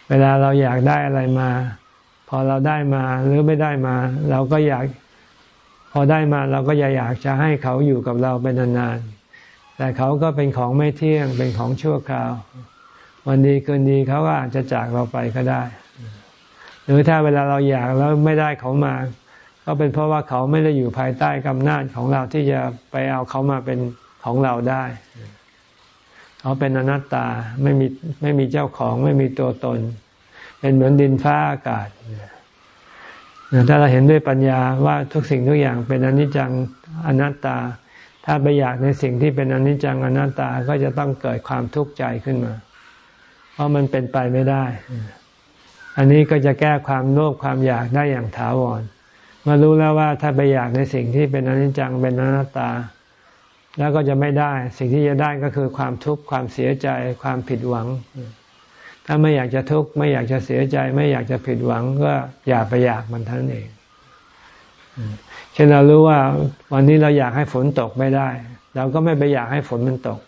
เวลาเราอยากได้อะไรมา พอเราได้มาหรือไม่ได้มา เราก็อยาก พอได้มาเราก็อยากอยากจะให้เขาอยู่กับเราเป็นนานๆแต่เขาก็เป็นของไม่เที่ยงเป็นของชั่วคราว วันดีเกินดีเขาก็อาจจะจากเราไปก็ได้ หรือถ้าเวลาเราอยากแล้วไม่ได้เขามา ก็เป็นเพราะว่าเขาไม่ได้อยู่ภายใต้กำนาจของเราที่จะไปเอาเขามาเป็นของเราได้ เขาเป็นอนัตตาไม่มีไม่มีเจ้าของไม่มีตัวตน เป็นเหมือนดินฟ้าอากาศถ้าเราเห็นด้วยปัญญาว่าทุกสิ่งทุกอย่างเป็นอนิจจังอนัตตา ถ้าไปอยากในสิ่งที่เป็นอนิจจังอนัตตาก็จะต้องเกิดความทุกข์ใจขึ้นมา เพราะมันเป็นไปไม่ได้ อันนี้ก็จะแก้ความโลภความอยากได้อย่างถาวรมารู้แล้วว่าถ้าไปอยากในสิ่งที่เป็นอนิจจังเป็นอนัตตา แล้วก็จะไม่ได้ สิ่งที่จะได้ก็คือความทุกข์ความเสียใจความผิดหวัง ถ้าไม่อยากจะทุกข์ไม่อยากจะเสียใจ ไม่อยากจะผิดหวังก็อย่าไปอยากมันท่านเองเช่นเรารู้ว่าวันนี้เราอยากให้ฝนตกไม่ได้ เราก็ไม่ไปอยากให้ฝนมันตก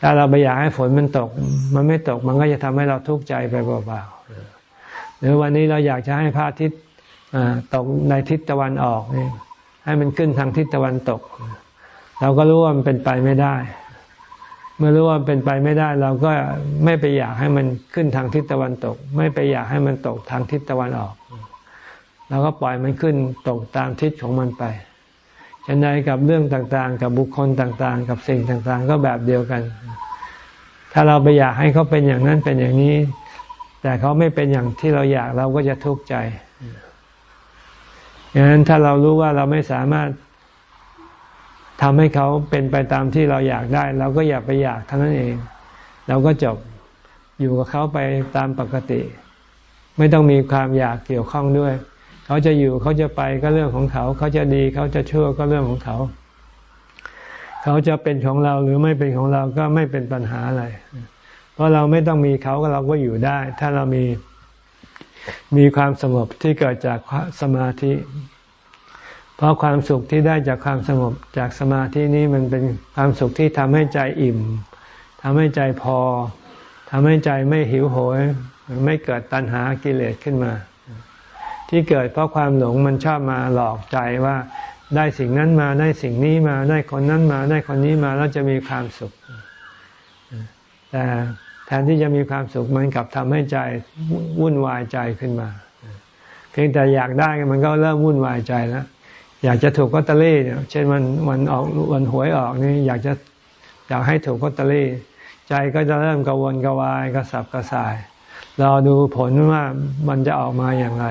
ถ้าเราไปอยากให้ฝนมันตก มันไม่ตกมันก็จะทำให้เราทุกข์ใจไปเปล่าๆหรือวันนี้เราอยากจะให้พระอาทิตย์ตกในทิศตะวันออกให้มันขึ้นทางทิศตะวันตก เราก็รู้ว่ามันเป็นไปไม่ได้ เมื่อรู้ว่าเป็นไปไม่ได้ เราก็ไม่ไปอยากให้มันขึ้นทางทิศตะวันตก ไม่ไปอยากให้มันตกทางทิศตะวันออกเราก็ปล่อยมันขึ้นตกตามทิศของมันไปฉันใดกับเรื่องต่างๆ กับบุคคลต่างๆ กับสิ่งต่างๆ ก็แบบเดียวกัน ถ้าเราไปอยากให้เขาเป็นอย่างนั้นเป็นอย่างนี้ แต่เขาไม่เป็นอย่างที่เราอยากเราก็จะทุกข์ใจดังนั้นถ้าเรารู้ว่าเราไม่สามารถ ทำให้เขาเป็นไปตามที่เราอยากได้ เราก็อย่าไปอยากเท่านั้นเอง เราก็จบอยู่กับเขาไปตามปกติ ไม่ต้องมีความอยากเกี่ยวข้องด้วย เขาจะอยู่เขาจะไปก็เรื่องของเขา เขาจะดีเขาจะชั่วก็เรื่องของเขา เขาจะเป็นของเราหรือไม่เป็นของเราก็ไม่เป็นปัญหาอะไร เพราะเราไม่ต้องมีเขาก็เราก็อยู่ได้ ถ้าเรามีมีความสงบที่เกิดจากสมาธิ เพราะความสุขที่ได้จากความสงบจากสมาธินี้มันเป็นความสุขที่ทำให้ใจอิ่มทำให้ใจพอทำให้ใจไม่หิวโหย ไม่เกิดตัณหากิเลสขึ้นมา ที่เกิดเพราะความหลงมันชอบมาหลอกใจว่าได้สิ่งนั้นมาได้สิ่งนี้มาได้คนนั้นมา ได้คนนี้มาแล้วจะมีความสุข แต่แทนที่จะมีความสุขมันกลับทำให้ใจวุ่นวายใจขึ้นมา เพียงแต่อยากได้มันก็เริ่มวุ่นวายใจแล้ว อยากจะถูกลอตเตอรี่เนี่ยเช่นวันวันออกวันหวยออกนี่อยากจะอยากให้ถูกลอตเตอรี่ ใจก็จะเริ่มกังวลกังวายกระสับกระส่ายรอดูผลว่ามันจะออกมาอย่างไร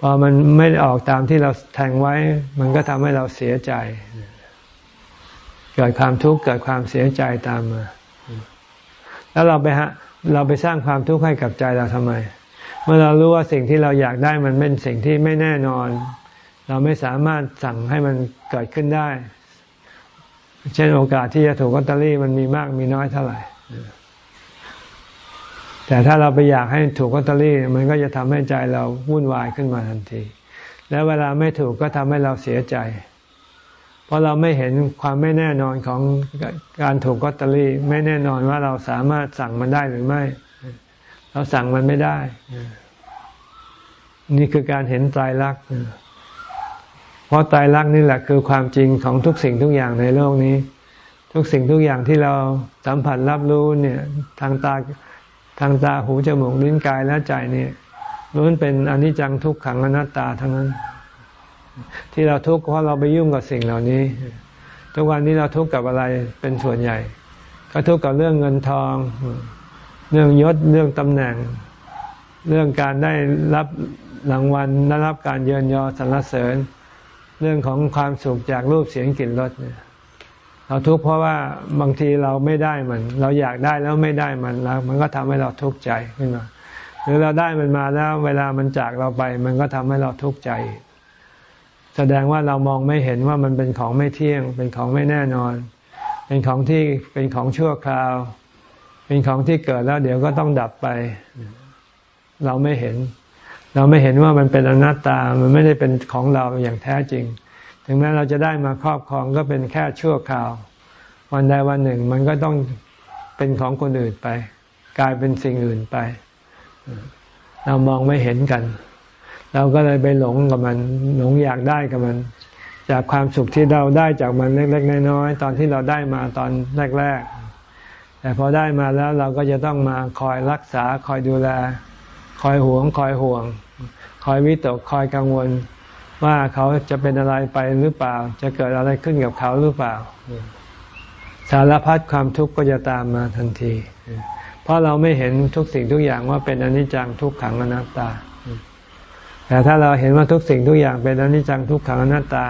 พอมันไม่ออกตามที่เราแทงไว้ มันก็ทำให้เราเสียใจ เกิดความทุกข์เกิดความเสียใจตามมา แล้วเราไปฮะเราไปสร้างความทุกข์ให้กับใจเราทำไม เมื่อเรารู้ว่าสิ่งที่เราอยากได้มันเป็นสิ่งที่ไม่แน่นอน เราไม่สามารถสั่งให้มันเกิดขึ้นได้ เช่นโอกาสที่จะถูกลอตเตอรี่มันมีมากมีน้อยเท่าไหร่ แต่ถ้าเราไปอยากให้ถูกลอตเตอรี่ มันก็จะทำให้ใจเราวุ่นวายขึ้นมาทันที แล้วเวลาไม่ถูกก็ทำให้เราเสียใจ เพราะเราไม่เห็นความไม่แน่นอนของการถูกลอตเตอรี่ ไม่แน่นอนว่าเราสามารถสั่งมันได้หรือไม่ เราสั่งมันไม่ได้ นี่คือการเห็นใจรัก เพราะตายรักนี่แหละคือความจริงของทุกสิ่งทุกอย่างในโลกนี้ ทุกสิ่งทุกอย่างที่เราสัมผัสรับรู้เนี่ยทางตาทางตาหูจมูกลิ้นกายและใจเนี่ยล้วนเป็นอนิจจังทุกขังอนัตตาทั้งนั้น ที่เราทุกข์เพราะเราไปยุ่งกับสิ่งเหล่านี้ ทุกวันนี้เราทุกข์กับอะไรเป็นส่วนใหญ่ ก็ทุกข์กับเรื่องเงินทอง เรื่องยศเรื่องตำแหน่ง เรื่องการได้รับรางวัลได้รับการเยินยอสรรเสริญ เรื่องของความสุขจากรูปเสียงกลิ่นรสเนี่ยเราทุกข์เพราะว่าบางทีเราไม่ได้มัน เราอยากได้แล้วไม่ได้มันแล้ว มันก็ทำให้เราทุกข์ใจขึ้นมาหรือเราได้มันมาแล้ว เวลามันจากเราไป มันก็ทำให้เราทุกข์ใจ แสดงว่าเรามองไม่เห็นว่ามันเป็นของไม่เที่ยง เป็นของไม่แน่นอน เป็นของที่เป็นของชั่วคราว เป็นของที่เกิดแล้วเดี๋ยวก็ต้องดับไป เราไม่เห็น เราไม่เห็นว่ามันเป็นอนัตตา มันไม่ได้เป็นของเราอย่างแท้จริง ถึงแม้เราจะได้มาครอบครองก็เป็นแค่ชั่วคราว วันใดวันหนึ่งมันก็ต้องเป็นของคนอื่นไป กลายเป็นสิ่งอื่นไป เรามองไม่เห็นกัน เราก็เลยไปหลงกับมัน หลงอยากได้กับมัน จากความสุขที่เราได้จากมันเล็กๆน้อยๆตอนที่เราได้มาตอนแรกๆ แต่พอได้มาแล้วเราก็จะต้องมาคอยรักษาคอยดูแล คอยหวง คอยห่วง คอยวิตกคอยกังวล ว่าเขาจะเป็นอะไรไปหรือเปล่า จะเกิดอะไรขึ้นกับเขาหรือเปล่า สารพัดความทุกข์ก็จะตามมาทันที เพราะเราไม่เห็นทุกสิ่งทุกอย่างว่าเป็นอนิจจังทุกขังอนัตตา แต่ถ้าเราเห็นว่าทุกสิ่งทุกอย่างเป็นอนิจจังทุกขังอนัตตา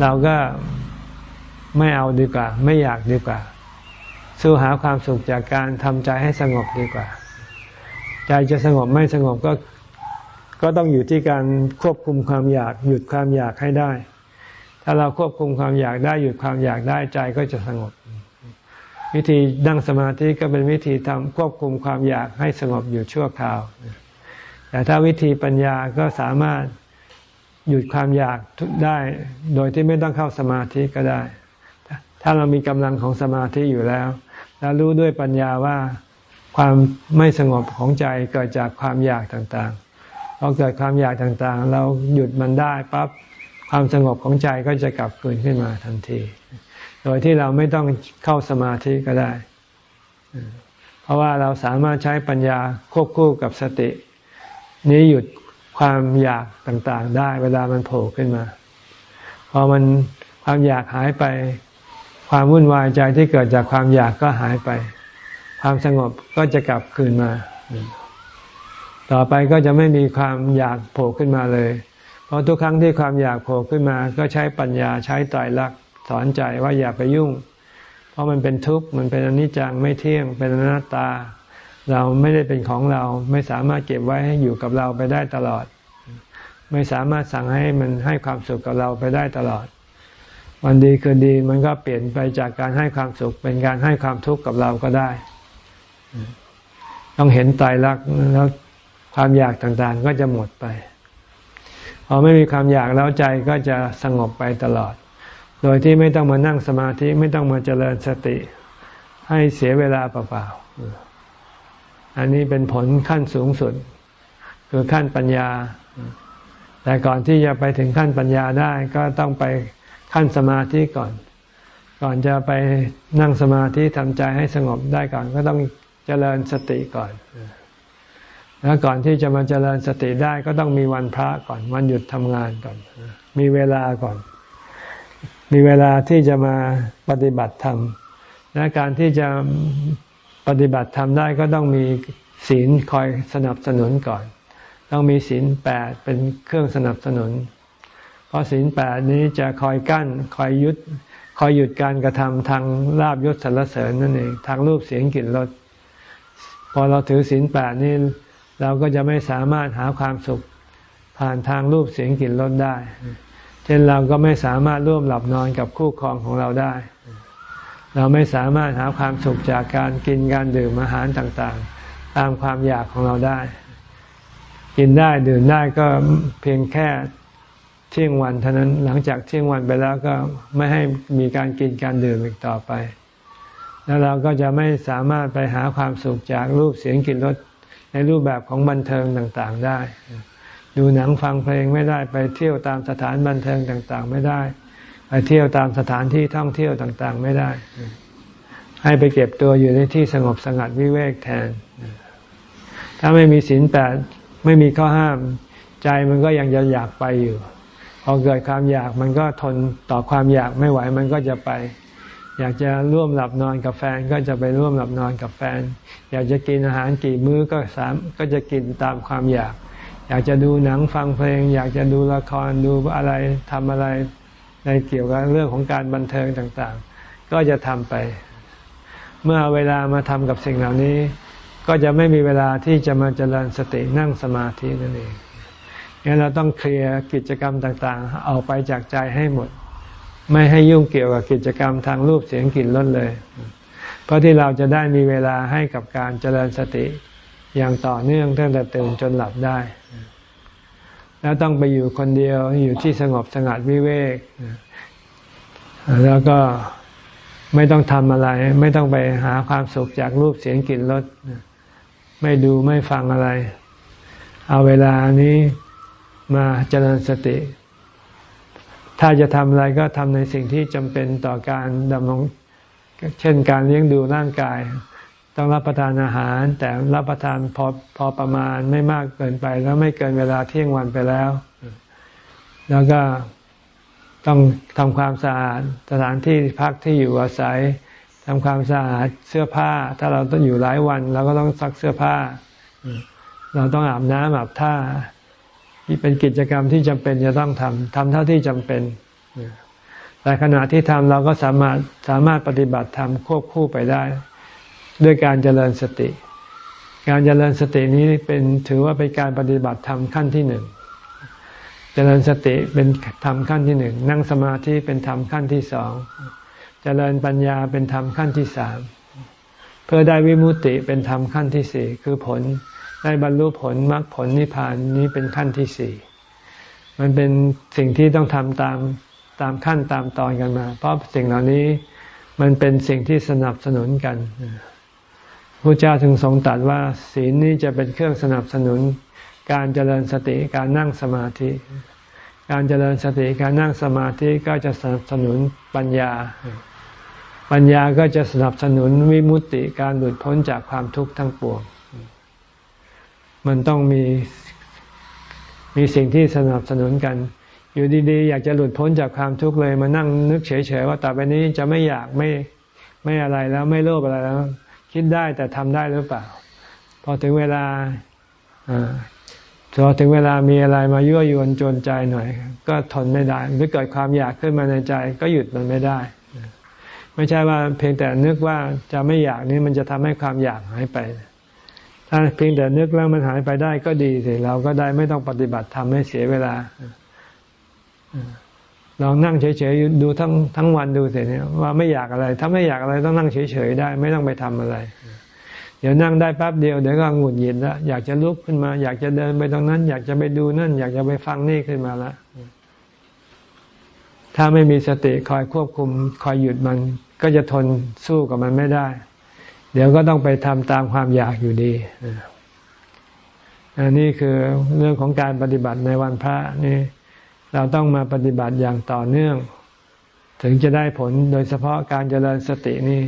เราก็ไม่เอาดีกว่า ไม่อยากดีกว่า สู้หาความสุขจากการทำใจให้สงบดีกว่า ใจจะสงบไม่สงบก็ ก็ต้องอยู่ที่การควบคุมความอยากหยุดความอยากให้ได้ ถ้าเราควบคุมความอยากได้หยุดความอยากได้ใจก็จะสงบ วิธีนั่งสมาธิก็เป็นวิธีทำควบคุมความอยากให้สงบอยู่ชั่วคราว แต่ถ้าวิธีปัญญาก็สามารถหยุดความอยากได้ โดยที่ไม่ต้องเข้าสมาธิก็ได้ ถ้าเรามีกำลังของสมาธิอยู่แล้ว แล้วรู้ด้วยปัญญาว่าความไม่สงบของใจเกิดจากความอยากต่าง พอเกิดความอยากต่างๆ เราหยุดมันได้ปั๊บความสงบของใจก็จะกลับคืนขึ้นมาทันที โดยที่เราไม่ต้องเข้าสมาธิก็ได้ เพราะว่าเราสามารถใช้ปัญญาควบคู่กับสติ นี้หยุดความอยากต่างๆ ได้เวลามันโผล่ขึ้นมาพอมันความอยากหายไป ความวุ่นวายใจที่เกิดจากความอยากก็หายไป ความสงบก็จะกลับคืนมา ต่อไปก็จะไม่มีความอยากโผล่ขึ้นมาเลย เพราะทุกครั้งที่ความอยากโผล่ขึ้นมา ก็ใช้ปัญญาใช้ไตรลักสอนใจว่าอย่าไปยุ่ง เพราะมันเป็นทุกข์มันเป็นอนิจจังไม่เที่ยง เป็นอนัตตา เราไม่ได้เป็นของเราไม่สามารถเก็บไว้ให้อยู่กับเราไปได้ตลอด ไม่สามารถสั่งให้มันให้ความสุขกับเราไปได้ตลอด วันดีคืนดีมันก็เปลี่ยนไปจากการให้ความสุข เป็นการให้ความทุกข์กับเราก็ได้ ต้องเห็นตายรักแล้ว ความอยากต่างๆก็จะหมดไป พอไม่มีความอยากแล้วใจก็จะสงบไปตลอด โดยที่ไม่ต้องมานั่งสมาธิไม่ต้องมาเจริญสติ ให้เสียเวลาเปล่าๆ อันนี้เป็นผลขั้นสูงสุด คือขั้นปัญญา แต่ก่อนที่จะไปถึงขั้นปัญญาได้ก็ต้องไปขั้นสมาธิก่อน ก่อนจะไปนั่งสมาธิทำใจให้สงบได้ก่อน ก็ต้องเจริญสติก่อน แล้วก่อนที่จะมาเจริญสติได้ก็ต้องมีวันพระก่อน วันหยุดทำงานก่อน มีเวลาก่อน มีเวลาที่จะมาปฏิบัติธรรม และการที่จะปฏิบัติธรรมได้ก็ต้องมีศีลคอยสนับสนุนก่อน ต้องมีศีลแปดเป็นเครื่องสนับสนุน เพราะศีลแปดนี้จะคอยกั้นคอยยุดคอยหยุดการกระทำทางลาบยศสรรเสริญนั่นเองทางรูปเสียงกลิ่นรสพอเราถือศีลแปดนี้ เราก็จะไม่สามารถหาความสุขผ่านทางรูปเสียงกลิ่นรสได้ เช่นเราก็ไม่สามารถร่วมหลับนอนกับคู่ครองของเราได้ เราไม่สามารถหาความสุขจากการกินการดื่มอาหารต่างๆ ตามความอยากของเราได้ กินได้ดื่มได้ก็เพียงแค่เที่ยงวันเท่านั้นหลังจากเที่ยงวันไปแล้วก็ไม่ให้มีการกินการดื่มอีกต่อไป แล้วเราก็จะไม่สามารถไปหาความสุขจากรูปเสียงกลิ่นรส ในรูปแบบของบันเทิงต่างๆได้ ดูหนังฟังเพลงไม่ได้ไปเที่ยวตามสถานบันเทิงต่างๆ ไม่ได้ ไปเที่ยวตามสถานที่ท่องเที่ยวต่างๆ ไม่ได้ ให้ไปเก็บตัวอยู่ในที่สงบสงัดวิเวกแทน ถ้าไม่มีศีลแปดไม่มีข้อห้ามใจมันก็ยังจะอยากไปอยู่ พอเกิดความอยากมันก็ทนต่อความอยากไม่ไหวมันก็จะไป อยากจะร่วมหลับนอนกับแฟนก็จะไปร่วมหลับนอนกับแฟน อยากจะกินอาหารกี่มื้อก็สามก็จะกินตามความอยาก อยากจะดูหนังฟังเพลง อยากจะดูละครดูอะไรทำอะไรในเกี่ยวกับเรื่องของการบันเทิงต่างๆ ก็จะทำไป เมื่อเวลามาทำกับสิ่งเหล่านี้ ก็จะไม่มีเวลาที่จะมาเจริญสตินั่งสมาธินั่นเองงั้นเราต้องเคลียร์กิจกรรมต่างๆ เอาไปจากใจให้หมด ไม่ให้ยุ่งเกี่ยวกับกิจกรรมทางรูปเสียงกลิ่นรสเลย เพราะที่เราจะได้มีเวลาให้กับการเจริญสติอย่างต่อเนื่องตั้งแต่ตื่นจนหลับได้ แล้วต้องไปอยู่คนเดียวอยู่ที่สงบสงัดวิเวก แล้วก็ไม่ต้องทำอะไร ไม่ต้องไปหาความสุขจากรูปเสียงกลิ่นรสไม่ดูไม่ฟังอะไร เอาเวลานี้มาเจริญสติ ถ้าจะทำอะไรก็ทำในสิ่งที่จำเป็นต่อการดำรงเช่นการเลี้ยงดูร่างกาย ต้องรับประทานอาหาร แต่รับประทานพอพอประมาณไม่มากเกินไป แล้วไม่เกินเวลาเที่ยงวันไปแล้ว แล้วก็ต้องทำความสะอาดสถานที่พักที่อยู่อาศัยทำความสะอาดเสื้อผ้า ถ้าเราต้องอยู่หลายวันเราก็ต้องซักเสื้อผ้า เราต้องอาบน้ำอาบท่า ที่เป็นกิจกรรมที่จำเป็นจะต้องทำทำเท่าที่จำเป็น แต่ขณะที่ทำเราก็สามารถสามารถปฏิบัติทำควบคู่ไปได้ ด้วยการเจริญสติ การเจริญสตินี้เป็นถือว่าเป็นการปฏิบัติธรรมขั้นที่หนึ่งเจริญสติเป็นธรรมขั้นที่หนึ่งนั่งสมาธิเป็นธรรมขั้นที่สองเจริญปัญญาเป็นธรรมขั้นที่สามเพื่อได้วิมุตติเป็นธรรมขั้นที่สี่คือผล ได้บรรลุผลมรรคผลนิพพานนี้เป็นขั้นที่สี่มันเป็นสิ่งที่ต้องทำตามตามขั้นตามตอนกันมา เพราะสิ่งเหล่านี้มันเป็นสิ่งที่สนับสนุนกันพระเจ้าถึงทรงตรัสว่า ศีลนี้จะเป็นเครื่องสนับสนุน การเจริญสติการนั่งสมาธิ การเจริญสติการนั่งสมาธิก็จะสนับสนุนปัญญา ปัญญาก็จะสนับสนุนวิมุตติการหลุดพ้นจากความทุกข์ทั้งปวง มันต้องมีมีสิ่งที่สนับสนุนกัน อยู่ดีๆ อยากจะหลุดพ้นจากความทุกข์เลย มานั่งนึกเฉยๆว่าต่อไปนี้จะไม่อยากไม่ไม่อะไรแล้วไม่โลภอะไรแล้ว คิดได้แต่ทำได้หรือเปล่า พอถึงเวลาพอถึงเวลามีอะไรมายั่วยวนจนใจหน่อย ก็ทนไม่ได้หรือเกิดความอยากขึ้นมาในใจ ก็หยุดมันไม่ได้ ไม่ใช่ว่าเพียงแต่นึกว่าจะไม่อยากนี้มันจะทำให้ความอยากหายไป เพียงแต่นึกแล้วมันหายไปได้ก็ดีสิเราก็ได้ไม่ต้องปฏิบัติทำให้เสียเวลาลองนั่งเฉยๆดูทั้งทั้งวันดูเสร็จเนี่ยว่าไม่อยากอะไร ถ้าไม่อยากอะไรต้องนั่งเฉยๆได้ ไม่ต้องไปทำอะไร เดี๋ยวนั่งได้แป๊บเดียวเดี๋ยวก็หงุดหงิดแล้วอยากจะลุกขึ้นมา อยากจะเดินไปตรงนั้น อยากจะไปดูนั่น อยากจะไปฟังนี่ขึ้นมาแล้วถ้าไม่มีสติคอยควบคุมคอยหยุดมัน ก็จะทนสู้กับมันไม่ได้ เดี๋ยวก็ต้องไปทำตามความอยากอยู่ดีอันนี้คือเรื่องของการปฏิบัติในวันพระนี่เราต้องมาปฏิบัติอย่างต่อเนื่อง ถึงจะได้ผลโดยเฉพาะการเจริญสตินี่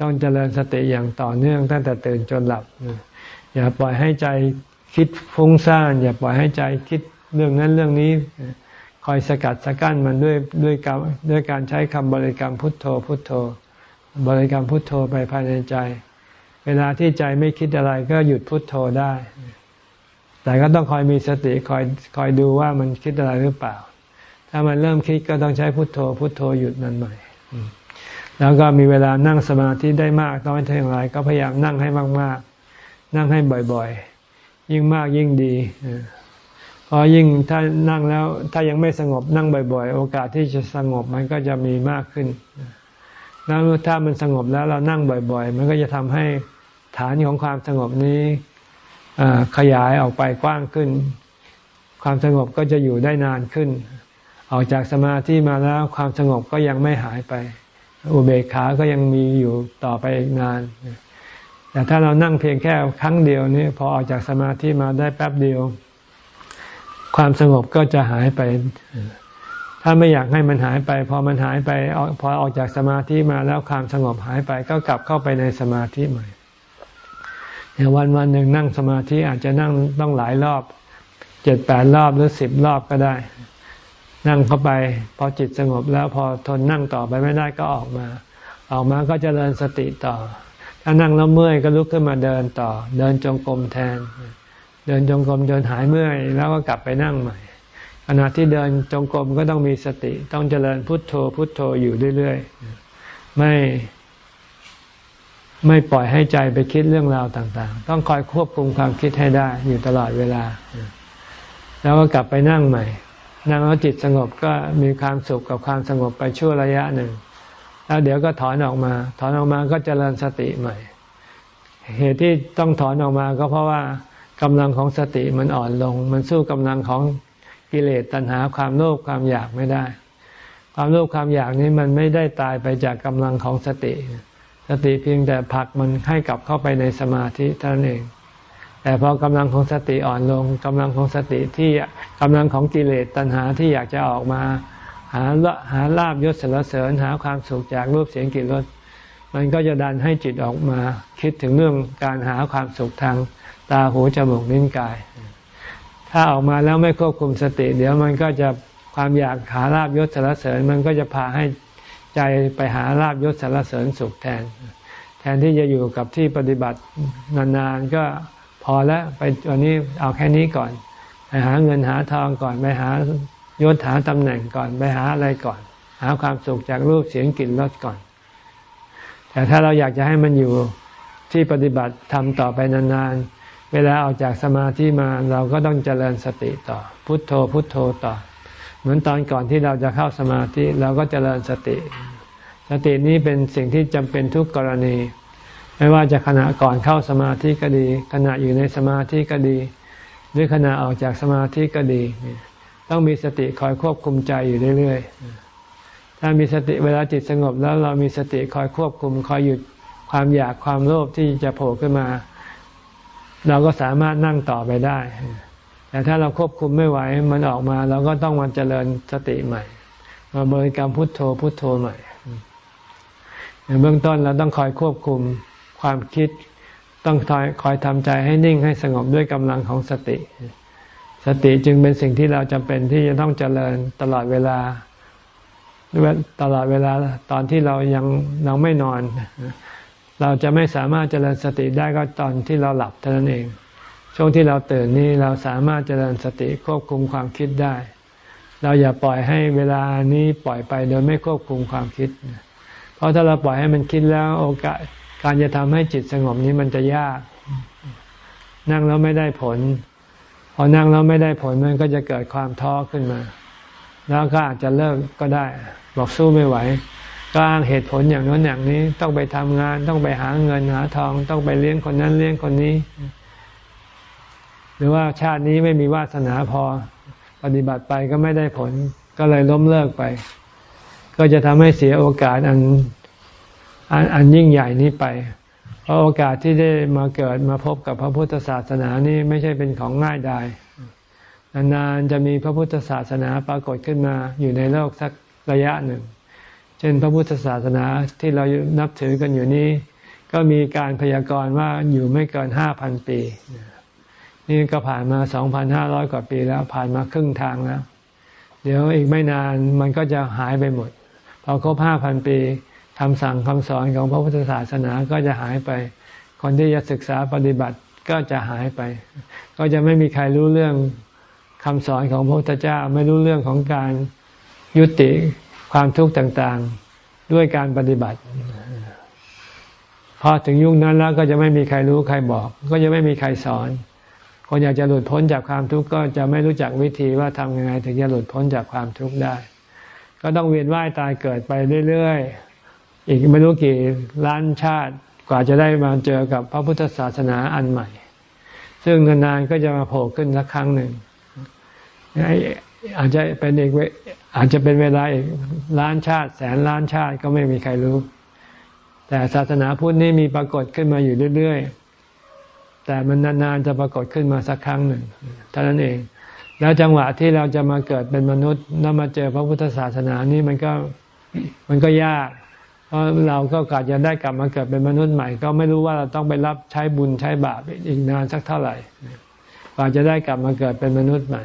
ต้องเจริญสติอย่างต่อเนื่องตั้งแต่ตื่นจนหลับ อย่าปล่อยให้ใจคิดฟุ้งซ่าน อย่าปล่อยให้ใจคิดเรื่องนั้นเรื่องนี้ คอยสกัดสกั้นมันด้วยด้วยการด้วยการใช้คำบริกรรมพุทโธพุทโธ บริกรรมพุทโธไปภายในใจ เวลาที่ใจไม่คิดอะไรก็หยุดพุทโธได้ แต่ก็ต้องคอยมีสติคอยคอยดูว่ามันคิดอะไรหรือเปล่า ถ้ามันเริ่มคิดก็ต้องใช้พุทโธ พุทโธหยุดมันใหม่ แล้วก็มีเวลานั่งสมาธิได้มากน้อยเท่าไรก็พยายามนั่งให้มาก ๆ นั่งให้บ่อยๆ ยิ่งมากยิ่งดีเพราะยิ่งถ้านั่งแล้วถ้ายังไม่สงบนั่งบ่อย ๆ โอกาสที่จะสงบมันก็จะมีมากขึ้น แล้วถ้ามันสงบแล้วเรานั่งบ่อย ๆ มันก็จะทำให้ฐานของความสงบนี้ขยายออกไปกว้างขึ้น ความสงบก็จะอยู่ได้นานขึ้น ออกจากสมาธิมาแล้วความสงบก็ยังไม่หายไป อุเบกขาก็ยังมีอยู่ต่อไปอีกนาน แต่ถ้าเรานั่งเพียงแค่ครั้งเดียวนี้พอออกจากสมาธิมาได้แป๊บเดียว ความสงบก็จะหายไป ถ้าไม่อยากให้มันหายไป พอมันหายไปพอออกจากสมาธิมาแล้วความสงบหายไปก็กลับเข้าไปในสมาธิใหม่อย่างวันวันหนึ่งนั่งสมาธิอาจจะนั่งต้องหลายรอบเจ็ดแปดรอบหรือสิบรอบก็ได้ นั่งเข้าไป พอจิตสงบแล้วพอทนนั่งต่อไปไม่ได้ก็ออกมา ออกมาก็จเจริญสติต่อ ถ้านั่งแล้วเมื่อยก็ลุกขึ้นมาเดินต่อ เดินจงกรมแทน เดินจงกรมจนหายเมื่อยแล้วก็กลับไปนั่งใหม่ ขณะที่เดินจงกรมก็ต้องมีสติ ต้องเจริญพุทโธพุทโธอยู่เรื่อยๆ ไม่ไม่ปล่อยให้ใจไปคิดเรื่องราวต่าง ๆ ต้องคอยควบคุมความคิดให้ได้อยู่ตลอดเวลา แล้วก็กลับไปนั่งใหม่ นั่งแล้วจิตสงบก็มีความสุขกับความสงบไปชั่วระยะหนึ่ง แล้วเดี๋ยวก็ถอนออกมา ถอนออกมาก็เจริญสติใหม่ เหตุที่ต้องถอนออกมาก็เพราะว่ากำลังของสติมันอ่อนลง มันสู้กำลังของ กิเลสตัณหาความโลภความอยากไม่ได้ ความโลภความอยากนี้มันไม่ได้ตายไปจากกำลังของสติ สติเพียงแต่ผลักมันให้กลับเข้าไปในสมาธิเท่านั้นเอง แต่พอกำลังของสติอ่อนลงกำลังของสติที่กำลังของกิเลสตัณหาที่อยากจะออกมาหาละหาลาบยศสารเสริญหาความสุขจากรูปเสียงกลิ่นรสมันก็จะดันให้จิตออกมา คิดถึงเรื่องการหาความสุขทางตาหูจมูกลิ้นกาย ถ้าออกมาแล้วไม่ควบคุมสติ เดี๋ยวมันก็จะความอยากหาลาบยศสารเสริญ มันก็จะพาให้ใจไปหาลาบยศสารเสริญสุขแทน แทนที่จะอยู่กับที่ปฏิบัตินานๆก็พอแล้วไปวันนี้เอาแค่นี้ก่อนไปหาเงินหาทองก่อนไปหายศหาตำแหน่งก่อนไปหาอะไรก่อน หาความสุขจากรูปเสียงกลิ่นรสก่อน แต่ถ้าเราอยากจะให้มันอยู่ที่ปฏิบัติทำต่อไปนานๆ เวลาออกจากสมาธิมาเราก็ต้องเจริญสติต่อ พุทโธพุทโธต่อ เหมือนตอนก่อนที่เราจะเข้าสมาธิเราก็เจริญสติ สตินี้เป็นสิ่งที่จำเป็นทุกกรณี ไม่ว่าจะขณะก่อนเข้าสมาธิก็ดี ขณะอยู่ในสมาธิก็ดี หรือขณะออกจากสมาธิก็ดี ต้องมีสติคอยควบคุมใจอยู่เรื่อยๆถ้ามีสติเวลาจิตสงบแล้วเรามีสติคอยควบคุมคอยหยุดความอยากความโลภที่จะโผล่ขึ้นมา เราก็สามารถนั่งต่อไปได้ แต่ถ้าเราควบคุมไม่ไหวมันออกมา เราก็ต้องมาเจริญสติใหม่ มาบริกรรมพุทโธพุทโธใหม่ในเบื้องต้นเราต้องคอยควบคุมความคิด ต้องคอยคอยทำใจให้นิ่งให้สงบด้วยกำลังของสติ สติจึงเป็นสิ่งที่เราจำเป็นที่จะต้องเจริญตลอดเวลาตลอดเวลาตอนที่เรายังเราไม่นอน เราจะไม่สามารถเจริญสติได้ก็ตอนที่เราหลับเท่านั้นเอง ช่วงที่เราตื่นนี่เราสามารถเจริญสติควบคุมความคิดได้ เราอย่าปล่อยให้เวลานี้ปล่อยไปโดยไม่ควบคุมความคิด เพราะถ้าเราปล่อยให้มันคิดแล้วโอกาสการจะทำให้จิตสงบนี้มันจะยาก นั่งแล้วไม่ได้ผล พอนั่งแล้วไม่ได้ผลมันก็จะเกิดความท้อขึ้นมา แล้วก็อาจจะเลิกก็ได้ บอกสู้ไม่ไหว ก็อ้างเหตุผลอย่างนั้นอย่างนี้ต้องไปทำงานต้องไปหาเงินหาทอง ต้องไปเลี้ยงคนนั้นเลี้ยงคนนี้ หรือว่าชาตินี้ไม่มีวาสนาพอ ปฏิบัติไปก็ไม่ได้ผล ก็เลยล้มเลิกไป ก็จะทำให้เสียโอกาสอันอันอันยิ่งใหญ่นี้ไป เพราะโอกาสที่ได้มาเกิดมาพบกับพระพุทธศาสนานี้ไม่ใช่เป็นของง่ายดายนานๆจะมีพระพุทธศาสนาปรากฏขึ้นมาอยู่ในโลกสักระยะหนึ่ง เช่น พระพุทธศาสนาที่เรานับถือกันอยู่นี้ ก็มีการพยากรณ์ว่าอยู่ไม่เกินห้าพันปี นี่ก็ผ่านมาสองพันห้าร้อยกว่าปีแล้วผ่านมาครึ่งทางแล้ว เดี๋ยวอีกไม่นานมันก็จะหายไปหมดพอครบห้าพันปีคำสั่งคำสอนของพระพุทธศาสนาก็จะหายไป คนที่จะศึกษาปฏิบัติก็จะหายไป ก็จะไม่มีใครรู้เรื่องคำสอนของพระพุทธเจ้า ไม่รู้เรื่องของการยุติ ความทุกข์ต่างๆด้วยการปฏิบัติ พอถึงยุคนั้นแล้วก็จะไม่มีใครรู้ใครบอก ก็จะไม่มีใครสอน คนอยากจะหลุดพ้นจากความทุกข์ก็จะไม่รู้จักวิธีว่าทำยังไงถึงจะหลุดพ้นจากความทุกข์ได้ ก็ต้องเวียนว่ายตายเกิดไปเรื่อยๆ อีกไม่รู้กี่ล้านชาติกว่าจะได้มาเจอกับพระพุทธศาสนาอันใหม่ ซึ่งนานๆก็จะมาโผล่ขึ้นสักครั้งหนึ่งอาจจะเป็นอีก อาจจะเป็นเวลาอีกล้านชาติ แสนล้านชาติก็ไม่มีใครรู้ แต่ศาสนาพุทธนี่มีปรากฏขึ้นมาอยู่เรื่อยๆ แต่มันนานๆจะปรากฏขึ้นมาสักครั้งหนึ่งเท่านั้นเอง แล้วจังหวะที่เราจะมาเกิดเป็นมนุษย์แล้วมาเจอพระพุทธศาสนานี่มันก็มันก็ยาก เพราะเราก็กาดจะได้กลับมาเกิดเป็นมนุษย์ใหม่ ก็ไม่รู้ว่าเราต้องไปรับใช้บุญใช้บาปอีกนานสักเท่าไหร่กว่าจะได้กลับมาเกิดเป็นมนุษย์ใหม่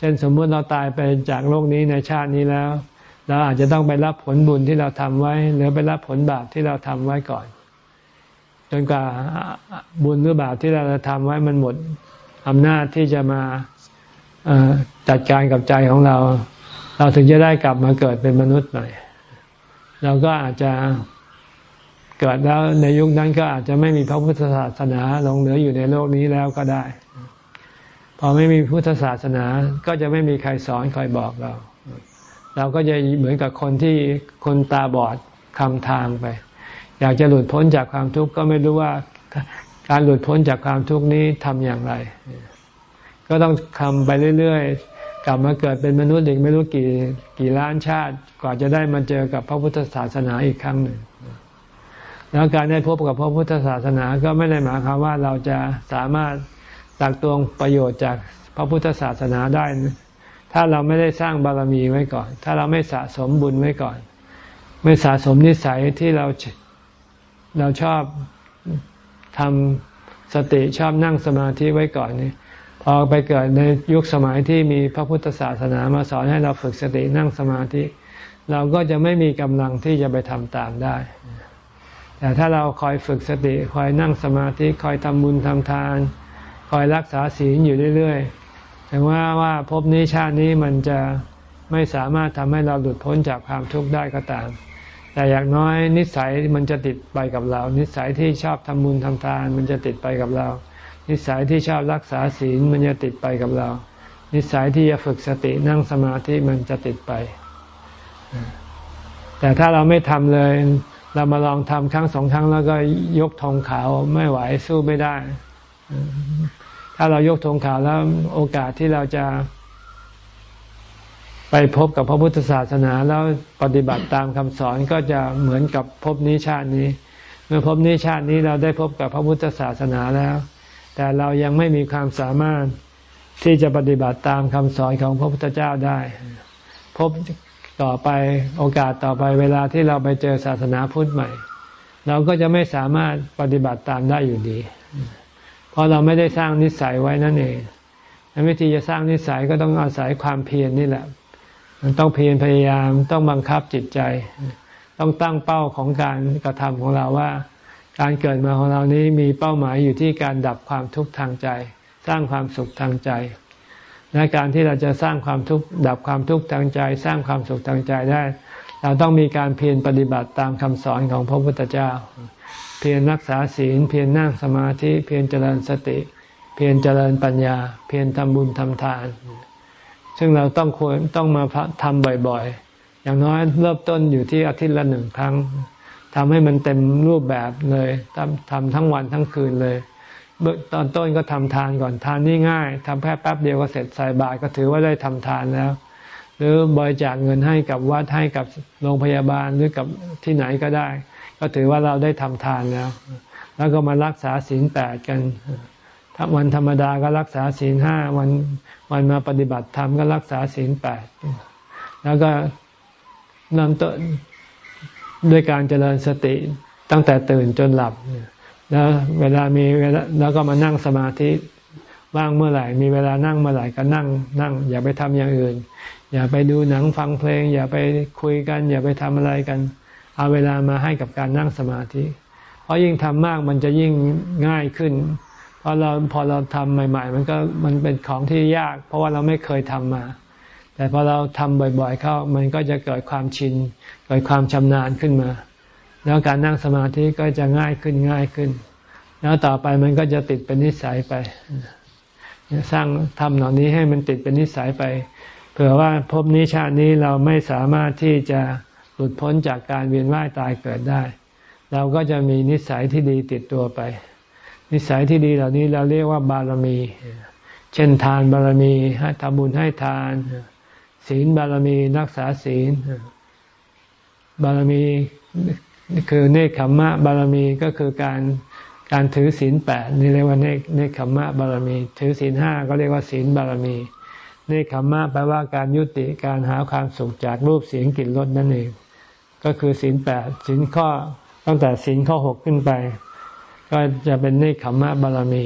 เช่นสมมุติเราตายไปจากโลกนี้ในชาตินี้แล้ว เราอาจจะต้องไปรับผลบุญที่เราทำไว้ หรือไปรับผลบาปที่เราทำไว้ก่อน จนกว่าบุญหรือบาปที่เราทำไว้มันหมดอำนาจที่จะมาจัดการกับใจของเรา เราถึงจะได้กลับมาเกิดเป็นมนุษย์ใหม่เราก็อาจจะเกิดแล้วในยุคนั้นก็อาจจะไม่มีพระพุทธศาสนาหลงเหลืออยู่ในโลกนี้แล้วก็ได้ พอไม่มีพุทธศาสนาก็จะไม่มีใครสอนคอยบอกเรา เราก็จะเหมือนกับคนที่คนตาบอดคำทางไป อยากจะหลุดพ้นจากความทุกข์ก็ไม่รู้ว่าการหลุดพ้นจากความทุกข์นี้ทำอย่างไร ก็ต้องทำไปเรื่อยๆ กลับมาเกิดเป็นมนุษย์อีกไม่รู้กี่กี่ล้านชาติ กว่าจะได้มาเจอกับพระพุทธศาสนาอีกครั้งหนึ่งแล้วการได้พบกับพระพุทธศาสนาก็ไม่ได้หมายความว่าเราจะสามารถ ตักตวงประโยชน์จากพระพุทธศาสนาได้ ถ้าเราไม่ได้สร้างบารมีไว้ก่อน ถ้าเราไม่สะสมบุญไว้ก่อน ไม่สะสมนิสัยที่เราเราชอบทำสติชอบนั่งสมาธิไว้ก่อนนี่พอไปเกิดในยุคสมัยที่มีพระพุทธศาสนามาสอนให้เราฝึกสตินั่งสมาธิ เราก็จะไม่มีกำลังที่จะไปทำตามได้ แต่ถ้าเราคอยฝึกสติคอยนั่งสมาธิคอยทำบุญทำทาน คอยรักษาศีลอยู่เรื่อยๆ ถึงว่าว่าภพนี้ชาตินี้มันจะไม่สามารถทำให้เราหลุดพ้นจากความทุกข์ได้ก็ตาม แต่อย่างน้อยนิสัยมันจะติดไปกับเรา นิสัยที่ชอบทำบุญทำทาน มันจะติดไปกับเรา นิสัยที่ชอบรักษาศีลมันจะติดไปกับเรา นิสัยที่จะฝึกสตินั่งสมาธิมันจะติดไป แต่ถ้าเราไม่ทำเลย เรามาลองทำครั้งสองครั้งแล้วก็ยกธงขาวไม่ไหวสู้ไม่ได้ ถ้าเรายกธงขาวแล้วโอกาสที่เราจะไปพบกับพระพุทธศาสนาแล้วปฏิบัติตามคำสอนก็จะเหมือนกับพบนี้ชาตินี้ เมื่อพบนี้ชาตินี้เราได้พบกับพระพุทธศาสนาแล้ว แต่เรายังไม่มีความสามารถที่จะปฏิบัติตามคำสอนของพระพุทธเจ้าได้ พบต่อไปโอกาสต่อไปเวลาที่เราไปเจอศาสนาพุทธใหม่ เราก็จะไม่สามารถปฏิบัติตามได้อยู่ดี เพราะเราไม่ได้สร้างนิสัยไว้นั่นเองวิธีจะสร้างนิสัยก็ต้องอาศัยความเพียรนนี่แหละ มันต้องเพียรพยายามต้องบังคับจิตใจ ต้องตั้งเป้าของการกระทำของเราว่า การเกิดมาของเรานี้มีเป้าหมายอยู่ที่การดับความทุกข์ทางใจ สร้างความสุขทางใจและการที่เราจะสร้างความทุกข์ดับความทุกข์ทางใจ สร้างความสุขทางใจได้ เราต้องมีการเพียรปฏิบัติตามคำสอนของพระพุทธเจ้า เพียรรักษาศีล เพียรนั่งสมาธิ เพียรเจริญสติ เพียรเจริญปัญญา เพียรทำบุญทำทาน ซึ่งเราต้องควรต้องมาทำบ่อยๆ อย่างน้อยเริ่มต้นอยู่ที่อาทิตย์ละหนึ่งครั้งทำให้มันเต็มรูปแบบเลยทำทำทั้งวันทั้งคืนเลยเบื้องตอนต้นก็ทำทานก่อนทานนี่ง่ายทำแค่แป๊บเดียวก็เสร็จใส่บาตรก็ถือว่าได้ทำทานแล้ว หรือบริจาคเงินให้กับวัดให้กับโรงพยาบาลหรือกับที่ไหนก็ได้ ก็ถือว่าเราได้ทำทานแล้ว แล้วก็มารักษาศีลแปดกันวันธรรมดาก็รักษาศีลห้าวันวันมาปฏิบัติธรรมก็รักษาศีลแปดแล้วก็เริ่มต้นด้วยการเจริญสติตั้งแต่ตื่นจนหลับ แล้วเวลามีเวลาแล้วก็มานั่งสมาธิว่างเมื่อไหร่ มีเวลานั่งเมื่อไหร่ก็นั่งนั่ง อย่าไปทำอย่างอื่น อย่าไปดูหนังฟังเพลง อย่าไปคุยกัน อย่าไปทำอะไรกัน เอาเวลามาให้กับการนั่งสมาธิ เพราะยิ่งทำมากมันจะยิ่งง่ายขึ้นพอเราพอเราทำใหม่ ๆ มันก็มันเป็นของที่ยาก เพราะว่าเราไม่เคยทำมา แต่พอเราทำบ่อย ๆ เข้ามันก็จะเกิดความชิน เกิดความชำนาญขึ้นมา แล้วการนั่งสมาธิก็จะง่ายขึ้นง่ายขึ้น แล้วต่อไปมันก็จะติดเป็นนิสัยไปสร้างทำเหล่านี้ให้มันติดเป็นนิสัยไป เผื่อว่าภพนี้ชาตินี้เราไม่สามารถที่จะ หลุดพ้นจากการเวียนว่ายตายเกิดได้ เราก็จะมีนิสัยที่ดีติดตัวไป นิสัยที่ดีเหล่านี้เราเรียกว่าบารมี เช่นทานบารมีให้ทำบุญให้ทาน ศีลบารมีรักษาศีล บารมีคือเนคขมมะบารมีก็คือการการถือศีลแปดนี่เรียกว่าเนคเนคขมมะบารมี ถือศีลห้าก็เรียกว่าศีลบารมีเนคขมมะแปลว่าการยุติการหาความสุขจากรูปเสียงกลิ่นรสนั่นเอง ก็คือศีลแปดศีลข้อตั้งแต่ศีลข้อหกขึ้นไป ก็จะเป็นเนคขมมะบารมี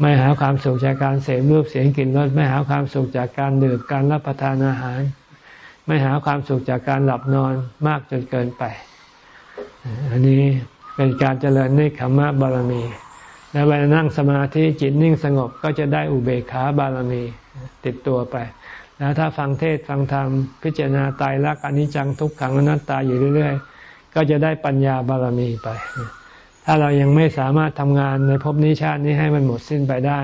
ไม่หาความสุขจากการเสพรูปเสียงกลิ่นรสไม่หาความสุขจากการดื่มการรับประทานอาหาร ไม่หาความสุขจากการหลับนอนมากจนเกินไป อันนี้เป็นการเจริญเนคขมมะบารมีแล้วเวลานั่งสมาธิจิตนิ่งสงบก็จะได้อุเบกขาบารมีติดตัวไป แล้วถ้าฟังเทศฟังธรรมพิจารณาตายรักอนิจจังทุกขังอนัตตาอยู่เรื่อย ๆ ก็จะได้ปัญญาบารมีไป ถ้าเรายังไม่สามารถทำงานในภพนี้ชาตินี้ให้มันหมดสิ้นไปได้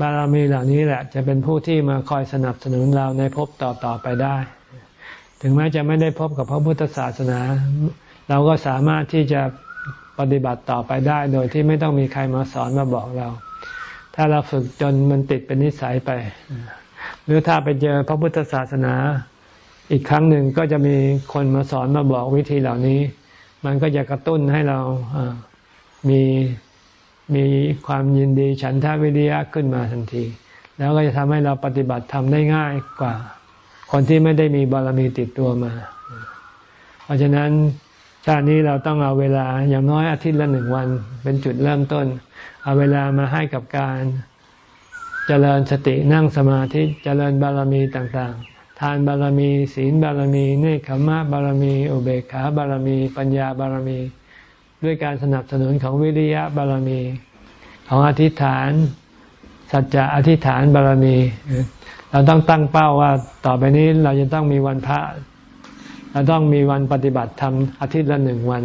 บารมีเหล่านี้แหละ จะเป็นผู้ที่มาคอยสนับสนุนเราในภพต่อๆไปได้ ถึงแม้จะไม่ได้พบกับพระพุทธศาสนา เราก็สามารถที่จะปฏิบัติต่อไปได้ โดยที่ไม่ต้องมีใครมาสอนมาบอกเรา ถ้าเราฝึกจนมันติดเป็นนิสัยไป รือถ้าไปเจอพระพุทธศาสนาอีกครั้งหนึ่งก็จะมีคนมาสอนมาบอกวิธีเหล่านี้ มันก็จะกระตุ้นให้เรามีมีความยินดีฉันทาวิริยะขึ้นมาทันที แล้วก็จะทำให้เราปฏิบัติทำได้ง่ายกว่า คนที่ไม่ได้มีบารมีติดตัวมา เพราะฉะนั้นชาตินี้เราต้องเอาเวลาอย่างน้อยอาทิตย์ละหนึ่งวัน เป็นจุดเริ่มต้น เอาเวลามาให้กับการ เจริญสตินั่งสมาธิเจริญบารมีต่างๆ ทานบารมีศีลบารมีเนคขมะบารมีอุเบกขาบารมี ปัญญาบารมี ด้วยการสนับสนุนของวิริยะบารมี ของอธิษฐาน สัจจะอธิษฐานบารมี เราต้องตั้งเป้าว่าต่อไปนี้เราจะต้องมีวันพระเราต้องมีวันปฏิบัติธรรมอาทิตย์ละหนึ่งวัน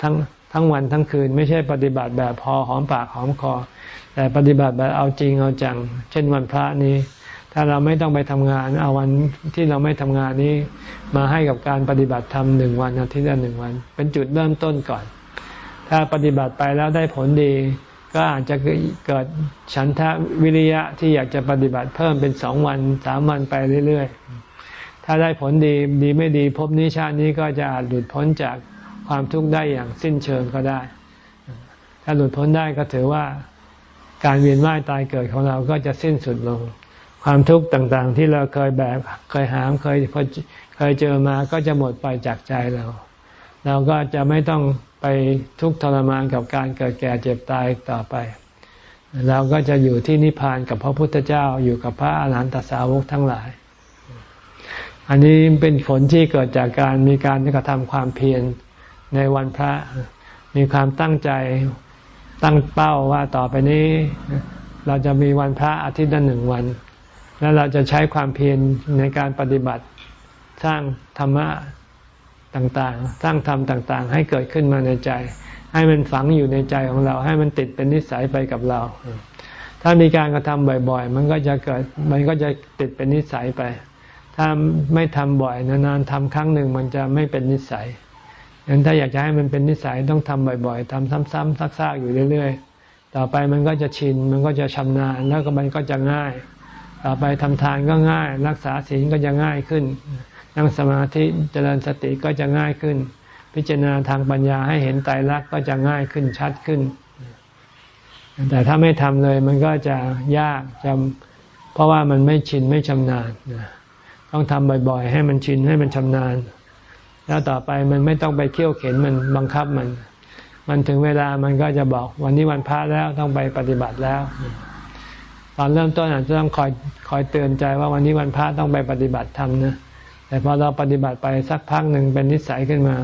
ทั้งทั้งวันทั้งคืนไม่ใช่ปฏิบัติแบบพอหอมปากหอมคอ แต่ปฏิบัติแบบเอาจริงเอาจัง เช่นวันพระนี้ ถ้าเราไม่ต้องไปทำงานเอาวันที่เราไม่ทำงานนี้ มาให้กับการปฏิบัติธรรมหนึ่งวันอาทิตย์ละหนึ่งวัน เป็นจุดเริ่มต้นก่อน ถ้าปฏิบัติไปแล้วได้ผลดี ก็อาจจะเกิดฉันทะวิริยะที่อยากจะปฏิบัติเพิ่มเป็นสองวันสามวันไปเรื่อยๆ ถ้าได้ผลดีดีไม่ดีพบนี้ชาตินี้ก็จะอาจหลุดพ้นจากความทุกข์ได้อย่างสิ้นเชิงก็ได้ ถ้าหลุดพ้นได้ก็ถือว่า การเวียนว่ายตายเกิดของเราก็จะสิ้นสุดลง ความทุกข์ต่างๆ ที่เราเคยแบกเคยหามเคยเคยเจอมาก็จะหมดไปจากใจเรา เราก็จะไม่ต้องไปทุกข์ทรมานกับการเกิดแก่เจ็บตายต่อไป เราก็จะอยู่ที่นิพพานกับพระพุทธเจ้าอยู่กับพระอาหารหันตสาวกทั้งหลาย อันนี้เป็นผลที่เกิดจากการมีการกระทำความเพียรในวันพระมีความตั้งใจ ตั้งเป้าว่าต่อไปนี้ เราจะมีวันพระอาทิตย์ละหนึ่งวัน แล้วเราจะใช้ความเพียรในการปฏิบัติสร้างธรรมะต่างๆ สร้างธรรมต่างๆ ให้เกิดขึ้นมาในใจ ให้มันฝังอยู่ในใจของเรา ให้มันติดเป็นนิสัยไปกับเรา ถ้ามีการกระทำบ่อยๆ มันก็จะเกิด มันก็จะติดเป็นนิสัยไป ถ้าไม่ทำบ่อยนานๆทำครั้งหนึ่งมันจะไม่เป็นนิสัย งั้นถ้าอยากจะให้มันเป็นนิสัยต้องทำบ่อยๆทำซ้ำๆซักๆอยู่เรื่อยๆ ต่อไปมันก็จะชิน มันก็จะชำนาญแล้วก็มันก็จะง่าย ต่อไปทำทานก็ง่าย รักษาศีลก็จะง่ายขึ้น นั่งสมาธิเจริญสติก็จะง่ายขึ้น พิจารณาทางปัญญาให้เห็นไตรลักษณ์ก็จะง่ายขึ้นชัดขึ้น แต่ถ้าไม่ทำเลยมันก็จะยากจำเพราะว่ามันไม่ชินไม่ชำนาญต้องทำบ่อยๆ ให้มันชินให้มันชำนาญ แล้วต่อไปมันไม่ต้องไปเคี่ยวเข็นมันบังคับมัน มันถึงเวลามันก็จะบอกวันนี้วันพระแล้วต้องไปปฏิบัติแล้ว ตอนเริ่มต้นอาจจะต้องคอยคอยเตือนใจว่าวันนี้วันพระต้องไปปฏิบัติธรรมนะแต่พอเราปฏิบัติไปสักพักหนึ่งเป็นนิสัยขึ้นมา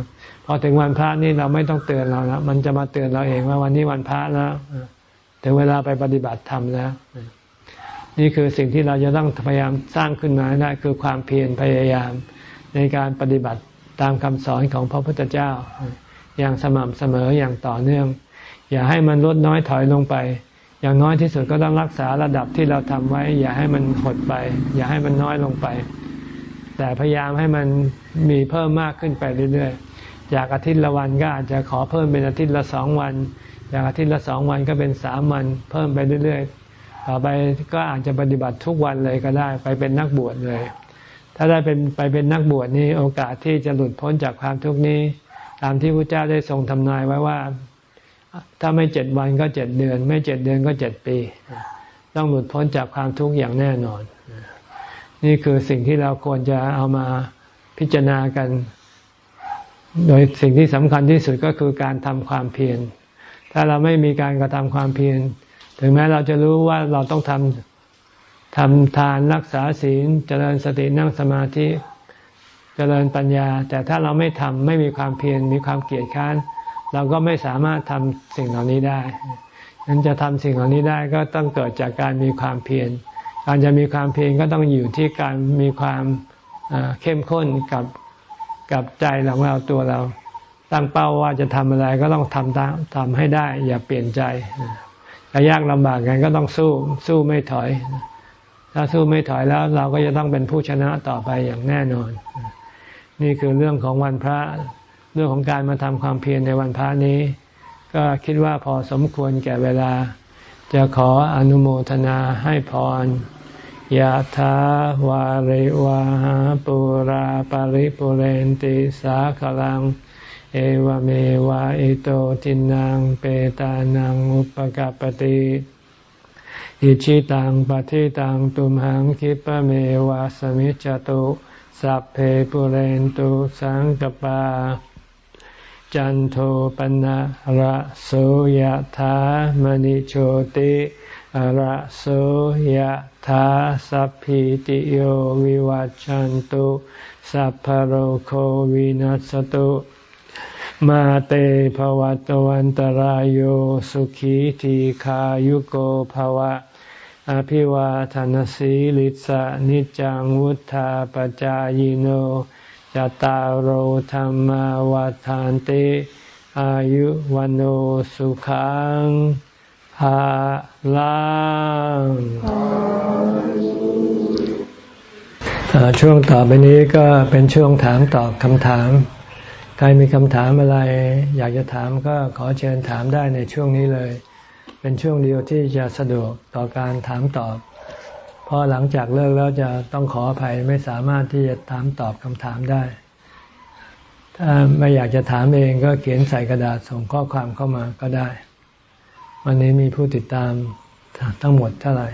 พอถึงวันพระนี่เราไม่ต้องเตือนเราแล้วมันจะมาเตือนเราเองว่าวันนี้วันพระแล้วถึงเวลาไปปฏิบัติธรรมแล้ว นี่คือสิ่งที่เราจะต้องพยายามสร้างขึ้นมาได้คือความเพียรพยายามในการปฏิบัติ ตามคำสอนของพระพุทธเจ้า อย่างสม่ำเสมออย่างต่อเนื่อง อย่าให้มันลดน้อยถอยลงไป อย่างน้อยที่สุดก็ต้องรักษาระดับที่เราทำไว้ อย่าให้มันหดไป อย่าให้มันน้อยลงไป แต่พยายามให้มันมีเพิ่มมากขึ้นไปเรื่อยๆจากอาทิตย์ละวันก็อาจจะขอเพิ่มเป็นอาทิตย์ละสองวันจากอาทิตย์ละสองวันก็เป็นสามวัน เพิ่มไปเรื่อยๆต่อไปก็อาจจะปฏิบัติทุกวันเลยก็ได้ ไปเป็นนักบวชเลย ถ้าได้เป็นไปเป็นนักบวชนี้โอกาสที่จะหลุดพ้นจากความทุกข์นี้ ตามที่พระเจ้าได้ทรงทำนายไว้ว่า ถ้าไม่เจ็ดวันก็เจ็ดเดือน ไม่เจ็ดเดือนก็เจ็ดปี ต้องหลุดพ้นจากความทุกข์อย่างแน่นอน นี่คือสิ่งที่เราควรจะเอามาพิจารณากัน โดยสิ่งที่สำคัญที่สุดก็คือการทำความเพียรถ้าเราไม่มีการกระทำความเพียรถึงแม้เราจะรู้ว่าเราต้องทำ ทำทานรักษาศีลเจริญสตินั่งสมาธิเจริญปัญญา แต่ถ้าเราไม่ทำไม่มีความเพียรมีความเกียจค้าน เราก็ไม่สามารถทำสิ่งเหล่านี้ได้นั้นจะทำสิ่งเหล่านี้ได้ก็ต้องเกิดจากการมีความเพียรการจะมีความเพียรก็ต้องอยู่ที่การมีความเข้มข้นกับกับใจของเราตัวเรา ตั้งเป้าว่าจะทำอะไรก็ต้องทำตามทำให้ได้ อย่าเปลี่ยนใจจะยากลำบากไงก็ต้องสู้สู้ไม่ถอย ถ้าสู้ไม่ถอยแล้วเราก็จะต้องเป็นผู้ชนะต่อไปอย่างแน่นอน นี่คือเรื่องของวันพระเรื่องของการมาทำความเพียรในวันพระนี้ ก็คิดว่าพอสมควรแก่เวลา จะขออนุโมทนาให้พรยะถาวาริวาหาปุราปาริปุเรนติสาขลัง เอวเมวะอิโตทินังเปตานังอุปกปติ อิชิตังปฏิตังตุมหังคิปะเมวะสมิจจตุสัพเพปุเรนตุสังกปา จันโทปนะระโสยะถามณิโชติระโสยธาสัพพิติโยวิวัจจันตุสัพพโรโควินัสตุมาเตภวัตวันตารโยสุขีทีขายุโกภวะ อภิวาทานสีลิสะนิจังวุธาปจายโนจตารโหธรรมวาทานติ อายุวันโอสุขังฮาลังช่วงต่อไปนี้ก็เป็นช่วงถามตอบคำถาม ใครมีคำถามอะไร อยากจะถามก็ขอเชิญถามได้ในช่วงนี้เลย เป็นช่วงเดียวที่จะสะดวกต่อการถามตอบ เพราะหลังจากเลิกแล้วจะต้องขออภัยไม่สามารถที่จะถามตอบคำถามได้ ถ้าไม่อยากจะถามเองก็เขียนใส่กระดาษส่งข้อความเข้ามาก็ได้ วันนี้มีผู้ติดตามทั้งหมดเท่าไหร่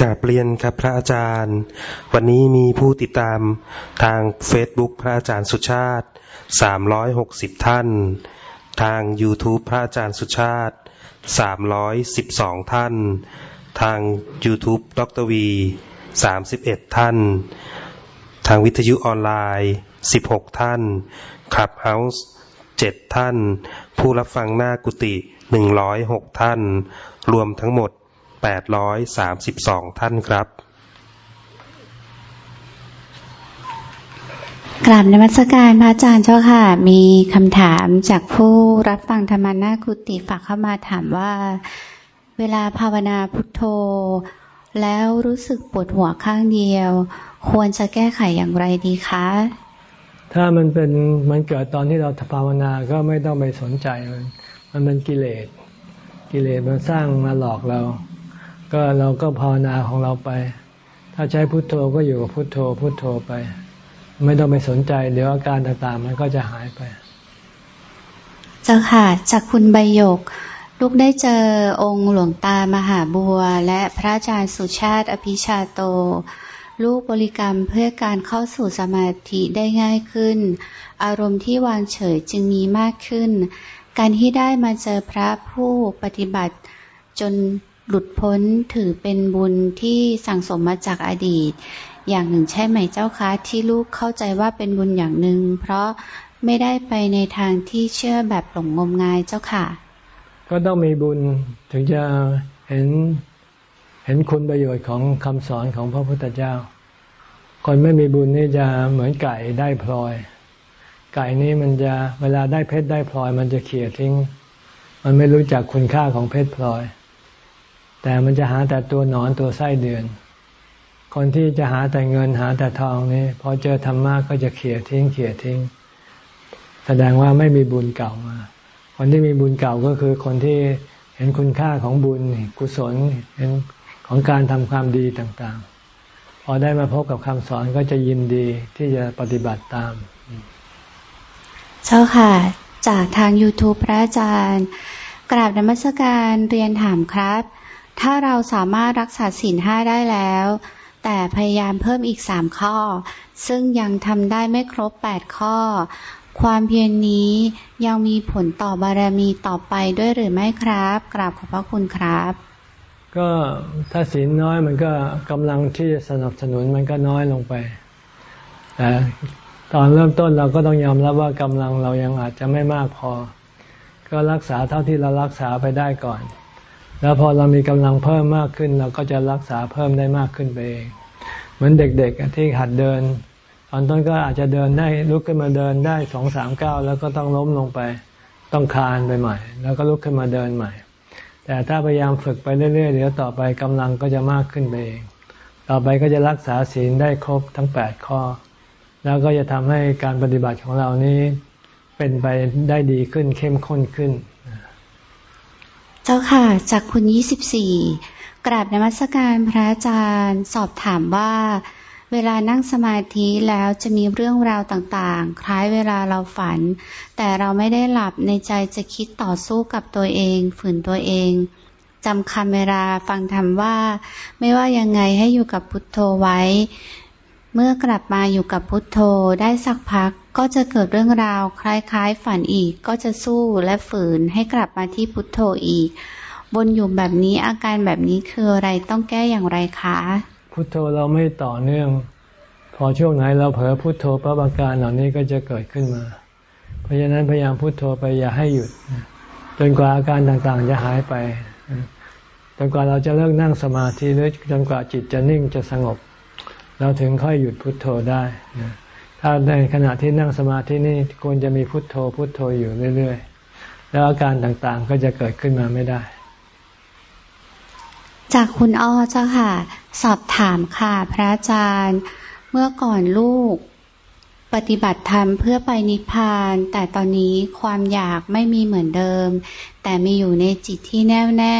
กาบเรียนครับพระอาจารย์ วันนี้มีผู้ติดตามทางเฟซบุ๊กพระอาจารย์สุชาติ 360 ท่าน ทาง YouTube พระอาจารย์สุชาติ 312 ท่าน ทาง YouTube ดรวี 31 ท่าน ทางวิทยุออนไลน์ 16 ท่านคลับเฮาส์7ท่าน ผู้รับฟังหน้ากุฏิ106 ท่าน รวมทั้งหมดแปดร้อยสามสิบสองท่านครับ กราบนมัสการพระอาจารย์เจ้าค่ะ มีคำถามจากผู้รับฟังธรรมานาคุติฝากเข้ามาถามว่า เวลาภาวนาพุทโธ แล้วรู้สึกปวดหัวข้างเดียว ควรจะแก้ไขอย่างไรดีคะ ถ้ามันเป็นมันเกิดตอนที่เราภาวนาก็ไม่ต้องไปสนใจมันมันเป็นกิเลสกิเลสมันสร้างมาหลอกเรา ก็เราก็ภาวนาของเราไป ถ้าใช้พุทโธก็อยู่กับพุทโธพุทโธไป ไม่ต้องไปสนใจ เดี๋ยวอาการต่างๆ มันก็จะหายไป เจ้าค่ะ จากคุณใบยก ลูกได้เจอองค์หลวงตามหาบัว และพระอาจารย์สุชาติอภิชาโต ลูกบริกรรมเพื่อการเข้าสู่สมาธิได้ง่ายขึ้น อารมณ์ที่วางเฉยจึงมีมากขึ้น การที่ได้มาเจอพระผู้ปฏิบัติ จนหลุดพ้นถือเป็นบุญที่สั่งสมมาจากอดีต อย่างหนึ่งใช่ไหมเจ้าคะ ที่ลูกเข้าใจว่าเป็นบุญอย่างหนึ่ง เพราะไม่ได้ไปในทางที่เชื่อแบบหลงงมงายเจ้าค่ะ ก็ต้องมีบุญถึงจะเห็นเห็นคุณประโยชน์ของคำสอนของพระพุทธเจ้า คนไม่มีบุญนี่จะเหมือนไก่ได้พลอย ไก่นี้มันจะเวลาได้เพชรได้พลอย มันจะเขี่ยทิ้ง มันไม่รู้จักคุณค่าของเพชรพลอย แต่มันจะหาแต่ตัวหนอนตัวไส้เดือน คนที่จะหาแต่เงินหาแต่ทองนี่พอเจอธรรมะก็จะเขี่ยทิ้ง เขี่ยทิ้ง แสดงว่าไม่มีบุญเก่ามา คนที่มีบุญเก่าก็คือคนที่เห็นคุณค่าของบุญกุศลเห็นของการทำความดีต่างๆ พอได้มาพบกับคำสอนก็จะยินดีที่จะปฏิบัติตาม เจ้าค่ะ จากทาง YouTube พระอาจารย์ กราบนมัสการเรียนถามครับ ถ้าเราสามารถรักษาศีลห้าได้แล้ว แต่พยายามเพิ่มอีกสามข้อ ซึ่งยังทำได้ไม่ครบแปดข้อ ความเพียรนนี้ยังมีผลต่อบารมีต่อไปด้วยหรือไม่ครับ กราบขอบพระคุณครับ ก็ถ้าศีลน้อยมันก็กำลังที่จะสนับสนุนมันก็น้อยลงไปแต่ตอนเริ่มต้นเราก็ต้องยอมรับว่ากำลังเรายังอาจจะไม่มากพอ ก็รักษาเท่าที่เรารักษาไปได้ก่อน แล้วพอเรามีกำลังเพิ่มมากขึ้น เราก็จะรักษาเพิ่มได้มากขึ้นไปเองเหมือนเด็กๆที่หัดเดิน ตอนต้นก็อาจจะเดินได้ลุกขึ้นมาเดินได้สองสามก้าวแล้วก็ต้องล้มลงไป ต้องคานไปใหม่ แล้วก็ลุกขึ้นมาเดินใหม่ แต่ถ้าพยายามฝึกไปเรื่อยๆเดี๋ยวต่อไปกำลังก็จะมากขึ้นไปเอง ต่อไปก็จะรักษาศีลได้ครบทั้งแปดข้อ แล้วก็จะทำให้การปฏิบัติของเรานี้เป็นไปได้ดีขึ้นเข้มข้นขึ้น เจ้าค่ะ จากคุณยี่สิบสี่กราบนมัสการพระอาจารย์สอบถามว่า เวลานั่งสมาธิแล้วจะมีเรื่องราวต่างๆ คล้ายเวลาเราฝัน แต่เราไม่ได้หลับในใจจะคิดต่อสู้กับตัวเอง ฝืนตัวเองจำคำเวลาฟังธรรมว่า ไม่ว่ายังไงให้อยู่กับพุทโธไว้ เมื่อกลับมาอยู่กับพุทโธได้สักพักก็จะเกิดเรื่องราวคล้ายๆ ฝันอีกก็จะสู้และฝืนให้กลับมาที่พุทโธอีก บนอยู่แบบนี้อาการแบบนี้คืออะไรต้องแก้อย่างไรคะพุทโธเราไม่ต่อเนื่อง พอช่วงไหนเราเผลอพุทโธปั๊บอาการเหล่านี้ก็จะเกิดขึ้นมา เพราะฉะนั้นพยายามพุทโธไปอย่าให้หยุด จนกว่าอาการต่างๆ จะหายไปจนกว่าเราจะเลิกนั่งสมาธิหรือจนกว่าจิตจะนิ่งจะสงบ เราถึงค่อยหยุดพุทโธได้ ถ้าในขณะที่นั่งสมาธินี่ควรจะมีพุทโธพุทโธอยู่เรื่อยๆ แล้วอาการต่างๆก็จะเกิดขึ้นมาไม่ได้ จากคุณอ้อเจ้าค่ะ สอบถามค่ะ พระอาจารย์ เมื่อก่อนลูกปฏิบัติธรรมเพื่อไปนิพพาน แต่ตอนนี้ความอยากไม่มีเหมือนเดิม แต่มีอยู่ในจิตที่แน่วแน่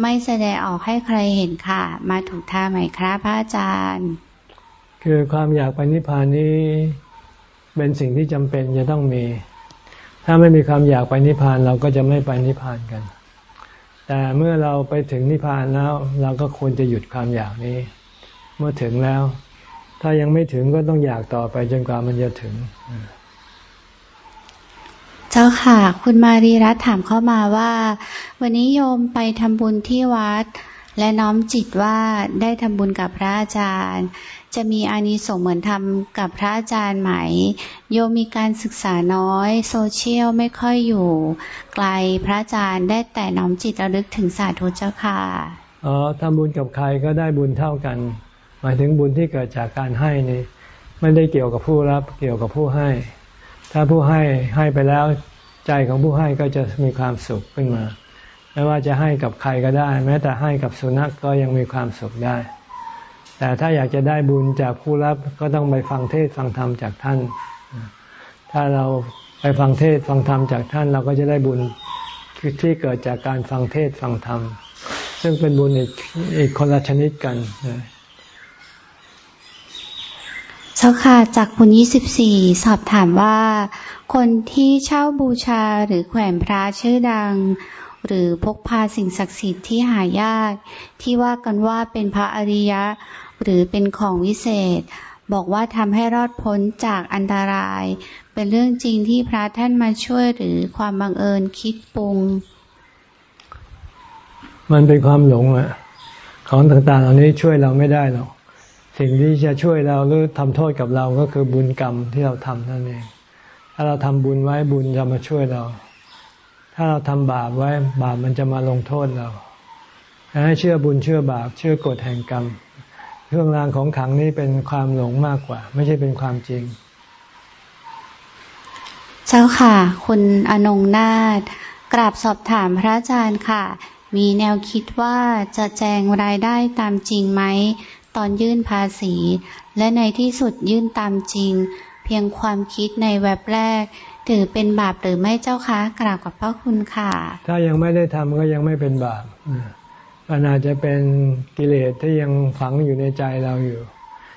ไม่แสดงออกให้ใครเห็นค่ะ มาถูกท่าไหมครับพระอาจารย์ คือความอยากไปนิพพานนี้เป็นสิ่งที่จำเป็นจะต้องมี ถ้าไม่มีความอยากไปนิพพานเราก็จะไม่ไปนิพพานกัน แต่เมื่อเราไปถึงนิพพานแล้ว เราก็ควรจะหยุดความอยากนี้ เมื่อถึงแล้ว ถ้ายังไม่ถึงก็ต้องอยากต่อไปจนกว่ามันจะถึง เจ้าค่ะ คุณมารีรัตถามเข้ามาว่า วันนี้โยมไปทำบุญที่วัด และน้อมจิตว่าได้ทำบุญกับพระอาจารย์ จะมีอานิสงส์เหมือนทำกับพระอาจารย์ไหม โยมมีการศึกษาน้อย โซเชียลไม่ค่อยอยู่ ไกลพระอาจารย์ได้แต่น้อมจิตระลึกถึงสาธุเจ้าค่ะอ๋อทำบุญกับใครก็ได้บุญเท่ากัน หมายถึงบุญที่เกิดจากการให้นี่ไม่ได้เกี่ยวกับผู้รับเกี่ยวกับผู้ให้ ถ้าผู้ให้ให้ไปแล้วใจของผู้ให้ก็จะมีความสุขขึ้นมาไม่ว่าจะให้กับใครก็ได้ แม้แต่ให้กับสุนัขกก็ยังมีความสุขได้ แต่ถ้าอยากจะได้บุญจากผู้รับก็ต้องไปฟังเทศฟังธรรมจากท่าน ถ้าเราไปฟังเทศฟังธรรมจากท่านเราก็จะได้บุญที่เกิดจากการฟังเทศฟังธรรม ซึ่งเป็นบุญอีกอีกคนละชนิดกันเจ้าค่ะจากคุณยี่สิบสี่สอบถามว่า คนที่เช่าบูชาหรือแขวนพระชื่อดัง หรือพกพาสิ่งศักดิ์สิทธิ์ที่หายาก ที่ว่ากันว่าเป็นพระอริยะ หรือเป็นของวิเศษ บอกว่าทำให้รอดพ้นจากอันตราย เป็นเรื่องจริงที่พระท่านมาช่วยหรือความบังเอิญคิดปรุง มันเป็นความหลงอะของต่างๆ เหล่านี้ช่วยเราไม่ได้หรอกสิ่งที่จะช่วยเราหรือทำโทษกับเราก็คือบุญกรรมที่เราทำนั่นเอง ถ้าเราทำบุญไว้บุญจะมาช่วยเรา ถ้าเราทำบาปไว้บาปมันจะมาลงโทษเราให้เชื่อบุญเชื่อบาปเชื่อกฎแห่งกรรม เครื่องรางของขังนี้เป็นความหลงมากกว่า ไม่ใช่เป็นความจริง เจ้าค่ะ คุณอนงนาฏกราบสอบถามพระอาจารย์ค่ะ มีแนวคิดว่าจะแจงรายได้ตามจริงไหม ตอนยื่นภาษี และในที่สุดยื่นตามจริง เพียงความคิดในแว็บแรก ถือเป็นบาปหรือไม่เจ้าคะกราบกับพระคุณค่ะ ถ้ายังไม่ได้ทำก็ยังไม่เป็นบาป มันอาจจะเป็นกิเลสที่ยังฝังอยู่ในใจเราอยู่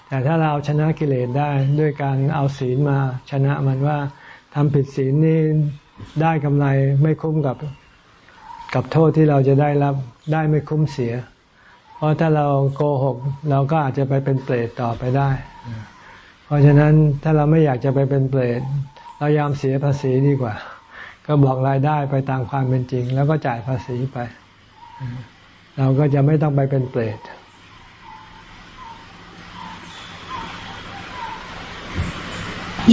แต่ถ้าเราชนะกิเลสได้ด้วยการเอาศีลมาชนะมันว่าทำผิดศีลนี่ได้กำไรไม่คุ้มกับกับโทษที่เราจะได้รับได้ไม่คุ้มเสีย เพราะถ้าเราโกหกเราก็อาจจะไปเป็นเปรตต่อไปได้ เพราะฉะนั้นถ้าเราไม่อยากจะไปเป็นเปรตเรายอมเสียภาษีดีกว่า ก็บอกรายได้ไปตามความเป็นจริง แล้วก็จ่ายภาษีไป เราก็จะไม่ต้องไปเป็นเปรต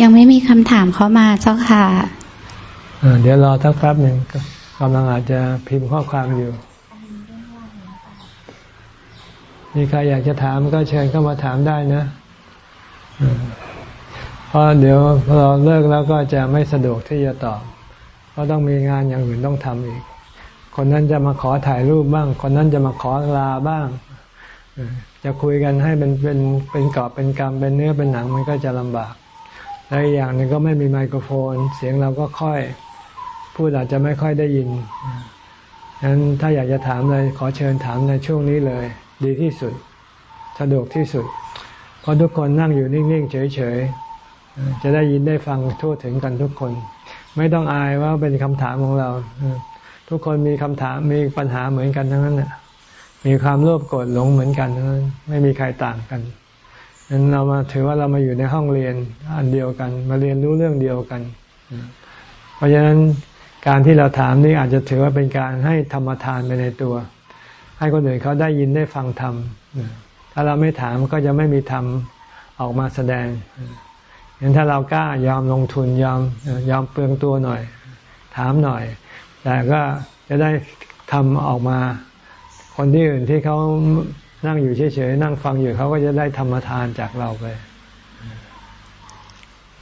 ยังไม่มีคำถามเข้ามาเจ้าค่ะเดี๋ยวรอทักแป๊บหนึ่งกำลังอาจจะพิมพ์ข้อความอยู่ มีใครอยากจะถามก็เชิญเข้ามาถามได้นะเพราะเดี๋ยวเราเลิกแล้วก็จะไม่สะดวกที่จะตอบ เพราะต้องมีงานอย่างอื่นต้องทำอีก คนนั้นจะมาขอถ่ายรูปบ้าง คนนั้นจะมาขอลาบ้างจะคุยกันให้เป็นเป็นเป็นกรอบเป็นกรรมเป็นเนื้อเป็นหนังมันก็จะลำบากและอย่างหนึ่งก็ไม่มีไมโครโฟน เสียงเราก็ค่อยพูดอาจจะไม่ค่อยได้ยินฉะนั้นถ้าอยากจะถามเลยขอเชิญถามในช่วงนี้เลย ดีที่สุด สะดวกที่สุดเพราะทุกคนนั่งอยู่นิ่ง ๆ เฉย ๆ จะได้ยินได้ฟังทั่วถึงกันทุกคน ไม่ต้องอายว่าเป็นคำถามของเรา ทุกคนมีคำถามมีปัญหาเหมือนกันทั้งนั้นมีความโลภโกรธหลงเหมือนกันทั้งนั้นไม่มีใครต่างกันนั้นเรามาถือว่าเรามาอยู่ในห้องเรียนอันเดียวกัน มาเรียนรู้เรื่องเดียวกัน เพราะฉะนั้นการที่เราถามนี่อาจจะถือว่าเป็นการให้ธรรมทานไปในตัว ให้คนอื่นเขาได้ยินได้ฟังธรรมถ้าเราไม่ถามก็จะไม่มีธรรมออกมาแสดงงั้นถ้าเรากล้ายอมลงทุนยอมยอมเปลืองตัวหน่อย ถามหน่อย แต่ก็จะได้ทำออกมา คนที่อื่นที่เขานั่งอยู่เฉยๆนั่งฟังอยู่เขาก็จะได้ธรรมทานจากเราไป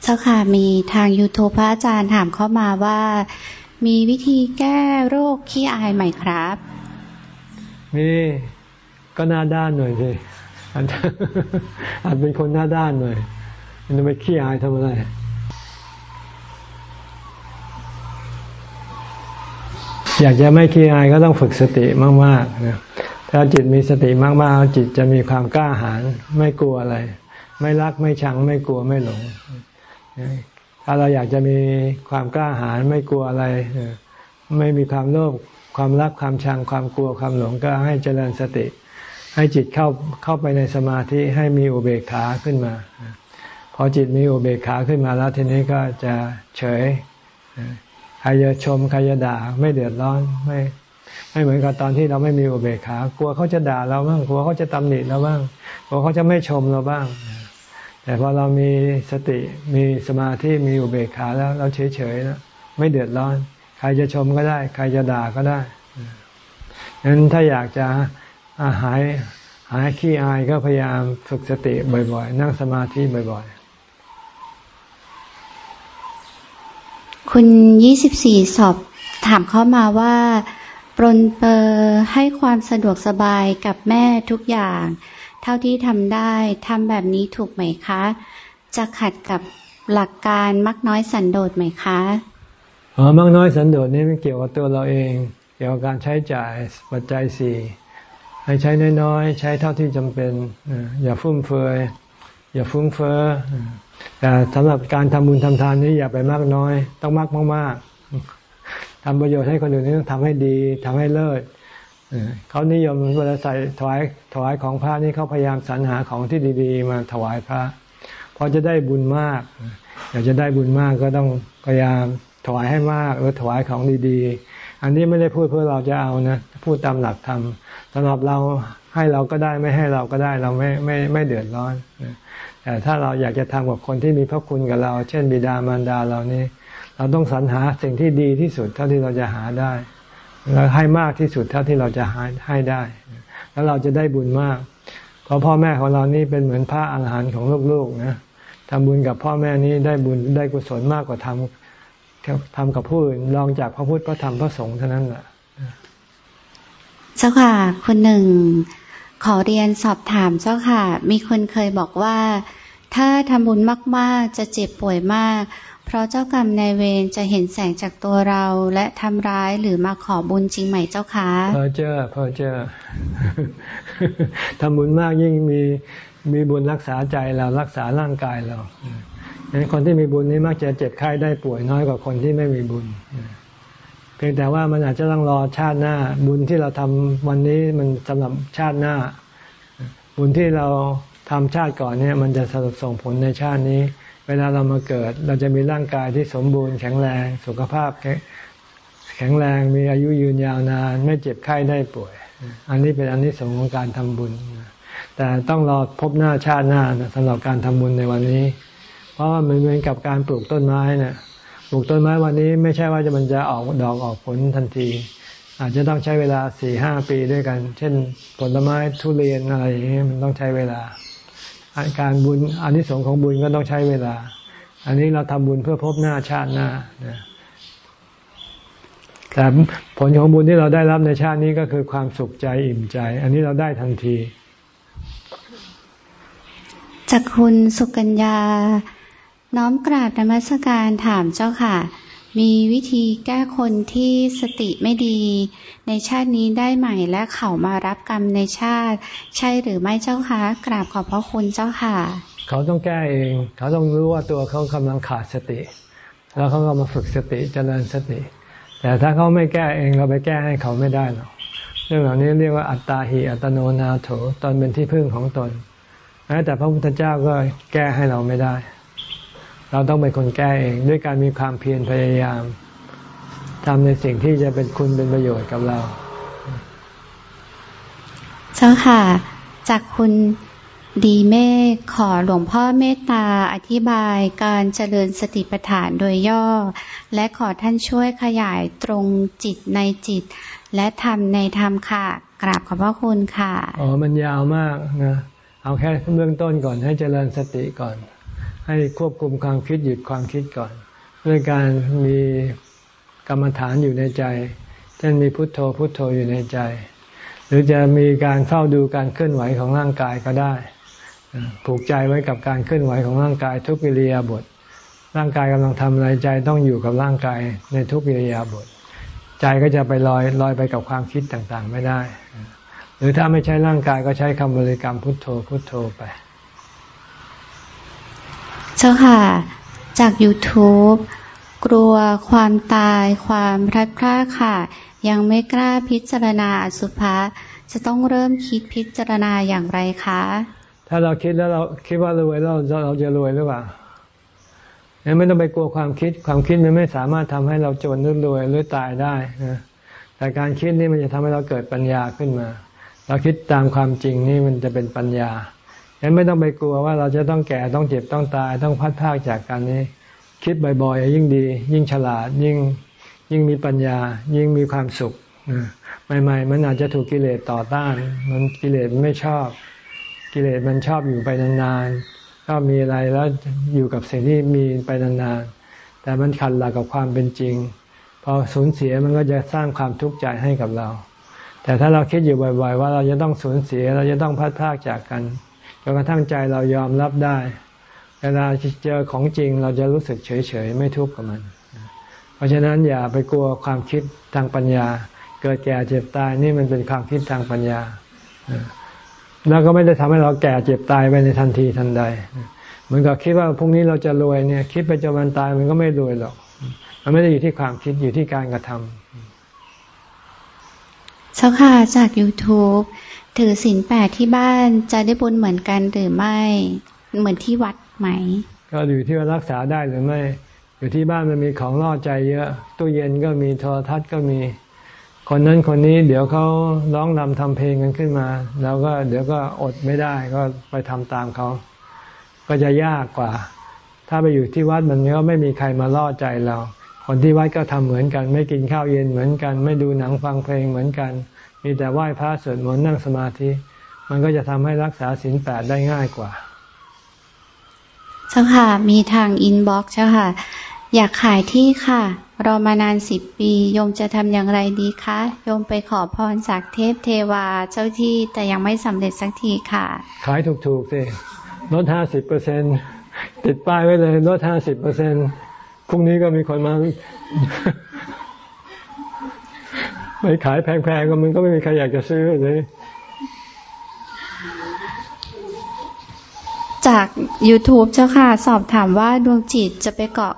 เจ้าค่ะมีทาง YouTube พระอาจารย์ถามเข้ามาว่า มีวิธีแก้โรคขี้อายไหมครับ มีก็หน้าด้านหน่อยสิอาจเป็นคนหน้าด้านหน่อยมันจะไปขี้อายทำอะไร อยากจะไม่ขี้อายก็ต้องฝึกสติมากๆนะถ้าจิตมีสติมากๆจิตจะมีความกล้าหาญไม่กลัวอะไร ไม่รักไม่ชังไม่กลัวไม่หลง ถ้าเราอยากจะมีความกล้าหาญไม่กลัวอะไร ไม่มีความโลภความรักความชังความกลัวความหลงก็ให้เจริญสติ ให้จิตเข้าเข้าไปในสมาธิให้มีอุเบกขาขึ้นมา พอจิตมีอุเบกขาขึ้นมาแล้วทีนี้ก็จะเฉย ใครจะชมใครจะด่าไม่เดือดร้อนไม่ไม่เหมือนกับตอนที่เราไม่มีอุเบกขากลัวเขาจะด่าเราบ้างกลัวเขาจะตำหนิเราบ้างกลัวเขาจะไม่ชมเราบ้าง แต่พอเรามีสติมีสมาธิมีอุเบกขาแล้วเราเฉยๆแล้วไม่เดือดร้อน ใครจะชมก็ได้ ใครจะด่าก็ได้งั้นถ้าอยากจะหายหายขี้อายก็พยายามฝึกสติบ่อย ๆ นั่งสมาธิบ่อย ๆ คุณยี่สิบสี่สอบถามเข้ามาว่า ปรนเปอร์ให้ความสะดวกสบายกับแม่ทุกอย่าง เท่าที่ทำได้ทำแบบนี้ถูกไหมคะ จะขัดกับหลักการมักน้อยสันโดษไหมคะอ๋อมักน้อยสันโดษนี่มันเกี่ยวกับตัวเราเอง เกี่ยวกับการใช้จ่ายปัจจัยสี่ให้ใช้น้อยๆ ใช้เท่าที่จำเป็นอย่าฟุ่มเฟือย อย่าฟุ้งเฟ้อแต่สำหรับการทำบุญทำทานนี้อย่าไปมากน้อย ต้องมากมากๆทำประโยชน์ให้คนอื่นนี่ต้องทำให้ดีทำให้เลิศเขานิยมเวลาใส่ถวายถวายของพระนี่เขาพยายามสรรหาของที่ดีๆ มาถวายพระเพราะจะได้บุญมาก อยากจะได้บุญมากก็ต้องพยายามถวายให้มากหรือถวายของดีๆ อันนี้ไม่ได้พูดเพื่อเราจะเอานะ พูดตามหลักธรรมสำหรับเราให้เราก็ได้ไม่ให้เราก็ได้เราไม่ไม่ไม่เดือดร้อน แต่ถ้าเราอยากจะทำกับคนที่มีพระคุณกับเรา เช่นบิดามารดาเรานี่เราต้องสรรหาสิ่งที่ดีที่สุดเท่าที่เราจะหาได้ แล้วให้มากที่สุดเท่าที่เราจะหาให้ได้ แล้วเราจะได้บุญมาก เพราะพ่อแม่ของเรานี่เป็นเหมือนพระอาหารหันต์ของลูกๆนะทำบุญกับพ่อแม่นี้ได้บุญได้กุศลมากกว่าทำทำกับผู้อื่นลองจากพระพุทธพระธรรมพระสงฆ์เท่านั้นแหละเจ้าค่ะคนหนึ่ง ขอเรียนสอบถามเจ้าค่ะ มีคนเคยบอกว่า ถ้าทำบุญมากๆ จะเจ็บป่วยมาก เพราะเจ้ากรรมนายเวรจะเห็นแสงจากตัวเราและทำร้ายหรือมาขอบุญจริงไหมเจ้าคะเพอเจอเพอเจอทำบุญมากยิ่งมีมีบุญรักษาใจเรารักษาร่างกายเราดังนั้นคนที่มีบุญนี้มักจะเจ็บไข้ได้ป่วยน้อยกว่าคนที่ไม่มีบุญ พียงแต่ว่ามันอาจจะต้องรอชาติหน้า บุญที่เราทำวันนี้มันสำหรับชาติหน้า บุญที่เราทำชาติก่อนเนี่ย มันจะส่งผลในชาตินี้ เวลาเรามาเกิด เราจะมีร่างกายที่สมบูรณ์แข็งแรง สุขภาพแข็งแรงมีอายุยืนยาวนาน ไม่เจ็บไข้ได้ป่วย อันนี้เป็นอันนี้สงของการทำบุญ แต่ต้องรอพบหน้าชาติหน้าสำหรับการทำบุญในวันนี้ เพราะว่ามันเหมือนกับการปลูกต้นไม้เนี่ย ปลูกต้นไม้วันนี้ไม่ใช่ว่าจะมันจะออกดอกออกผลทันที อาจจะต้องใช้เวลาสี่ห้าปีด้วยกัน เช่นผลไม้ทุเรียนอะไรอย่างนี้มันต้องใช้เวลาการบุญอันนี้สงของบุญก็ต้องใช้เวลา อันนี้เราทำบุญเพื่อพบหน้าชาติหน้าแต่ผลของบุญที่เราได้รับในชาตินี้ก็คือความสุขใจอิ่มใจ อันนี้เราได้ทันที จากคุณสุกัญญา น้อมกราบธรรมสการถามเจ้าค่ะ มีวิธีแก้คนที่สติไม่ดี ในชาตินี้ได้ใหม่และเขามารับกรรมในชาติ ใช่หรือไม่เจ้าคะกราบขอบพระคุณเจ้าค่ะ เขาต้องแก้เอง เขาต้องรู้ว่าตัวเขากำลังขาดสติ แล้วเขาก็มาฝึกสติเจริญสติ แต่ถ้าเขาไม่แก้เองเราไปแก้ให้เขาไม่ได้หรอกเรื่องเหล่านี้เรียกว่าอัตตาหิอัตโนนาโถตอนเป็นที่พึ่งของตนแม้แต่พระพุทธเจ้าก็แก้ให้เราไม่ได้ เราต้องเป็นคนแก้เองด้วยการมีความเพียรพยายามทำในสิ่งที่จะเป็นคุณเป็นประโยชน์กับเรา เจ้าค่ะ จากคุณดีเมฆขอหลวงพ่อเมตตาอธิบายการเจริญสติปัฏฐานโดยย่อ และขอท่านช่วยขยายตรงจิตในจิต และธรรมในธรรมค่ะ กราบขอบพระคุณค่ะ อ๋อ มันยาวมากนะ เอาแค่เบื้องต้นก่อนให้เจริญสติก่อน ให้ควบคุมความคิดหยุดความคิดก่อน ด้วยการมีกรรมฐานอยู่ในใจ เช่นมีพุทโธพุทโธอยู่ในใจ หรือจะมีการเฝ้าดูการเคลื่อนไหวของร่างกายก็ได้ ผูกใจไว้กับการเคลื่อนไหวของร่างกายทุกปิริยาบทร่างกายกำลังทำอะไรใจต้องอยู่กับร่างกายในทุกปิริยาบทใจก็จะไปลอยลอยไปกับความคิดต่างๆ ไม่ได้ หรือถ้าไม่ใช่ร่างกายก็ใช้คำบริกรรมพุทโธพุทโธไป เจ้าค่ะ จาก YouTube กลัวความตายความพลัดพรากค่ะ ยังไม่กล้าพิจารณาอสุภะจะต้องเริ่มคิดพิจารณาอย่างไรคะ ถ้าเราคิดแล้วเราคิดว่ารวยเราเราจะรวยหรือเปล่าไม่ต้องไปกลัวความคิด ความคิดมันไม่สามารถทำให้เราจนหรือรวยหรือตายได้นะแต่การคิดนี่มันจะทำให้เราเกิดปัญญาขึ้นมา เราคิดตามความจริงนี่มันจะเป็นปัญญา ฉะนั้นไม่ต้องไปกลัวว่าเราจะต้องแก่ต้องเจ็บต้องตาย ต้องพัดพากจากการนี้ คิดบ่อยๆยิ่งดี ยิ่งฉลาดยิ่งยิ่งมีปัญญา ยิ่งมีความสุขใหม่ๆ มันอาจจะถูกกิเลสต่อต้าน มันกิเลสมันไม่ชอบ กิเลสมันชอบอยู่ไปนานๆก็มีอะไรแล้วอยู่กับสิ่งที่มีไปนานๆแต่มันขัดหลักกับความเป็นจริงพอสูญเสียมันก็จะสร้างความทุกข์ใจให้กับเรา แต่ถ้าเราคิดอยู่บ่อย ๆ ว่าเราจะต้องสูญเสียเราจะต้องพัดพากจากกัน จนกระทั่งใจเรายอมรับได้ เวลาเจอของจริงเราจะรู้สึกเฉยๆไม่ทุกข์กับมัน เพราะฉะนั้นอย่าไปกลัวความคิดทางปัญญา เกิดแก่เจ็บตายนี่มันเป็นความคิดทางปัญญาแล้วก็ไม่ได้ทำให้เราแก่เจ็บตายไปในทันทีทันใด เหมือนกับคิดว่าพรุ่งนี้เราจะรวยเนี่ย คิดไปจนวันตายมันก็ไม่รวยหรอก มันไม่ได้อยู่ที่ความคิดอยู่ที่การกระทำเจ้าค่ะจาก YouTube ถือศีลแปดที่บ้านจะได้บุญเหมือนกันหรือไม่ เหมือนที่วัดไหม ก็อยู่ที่ว่ารักษาได้หรือไม่ อยู่ที่บ้านมันมีของล่อใจเยอะ ตู้เย็นก็มีโทรทัศน์ก็มี คนนั้นคนนี้เดี๋ยวเขาร้องนำทำเพลงกันขึ้นมา แล้วก็เดี๋ยวก็อดไม่ได้ก็ไปทำตามเขา ก็จะยากกว่า ถ้าไปอยู่ที่วัดมันก็ไม่มีใครมาล่อใจเรา คนที่วัดก็ทำเหมือนกัน ไม่กินข้าวเย็นเหมือนกัน ไม่ดูหนังฟังเพลงเหมือนกัน มีแต่ไหว้พระสวดมนต์นั่งสมาธิ มันก็จะทำให้รักษาศีลแปดได้ง่ายกว่าเจ้าค่ะ มีทาง inbox เจ้าค่ะ อยากขายที่ค่ะ รอมานานสิบปีโยมจะทำอย่างไรดีคะโยมไปขอพรจากเทพเทวาเจ้าที่แต่ยังไม่สำเร็จสักทีค่ะ ขายถูกๆสิลดห้าสิบเปอร์เซ็นติดป้ายไว้เลยลดห้าสิบเปอร์เซ็นพรุ่งนี้ก็มีคนมา ไม่ขายแพงๆก็มันก็ไม่มีใครอยากจะซื้อเลย จาก YouTube เจ้าค่ะ สอบถามว่าดวงจิตจะไปเกาะ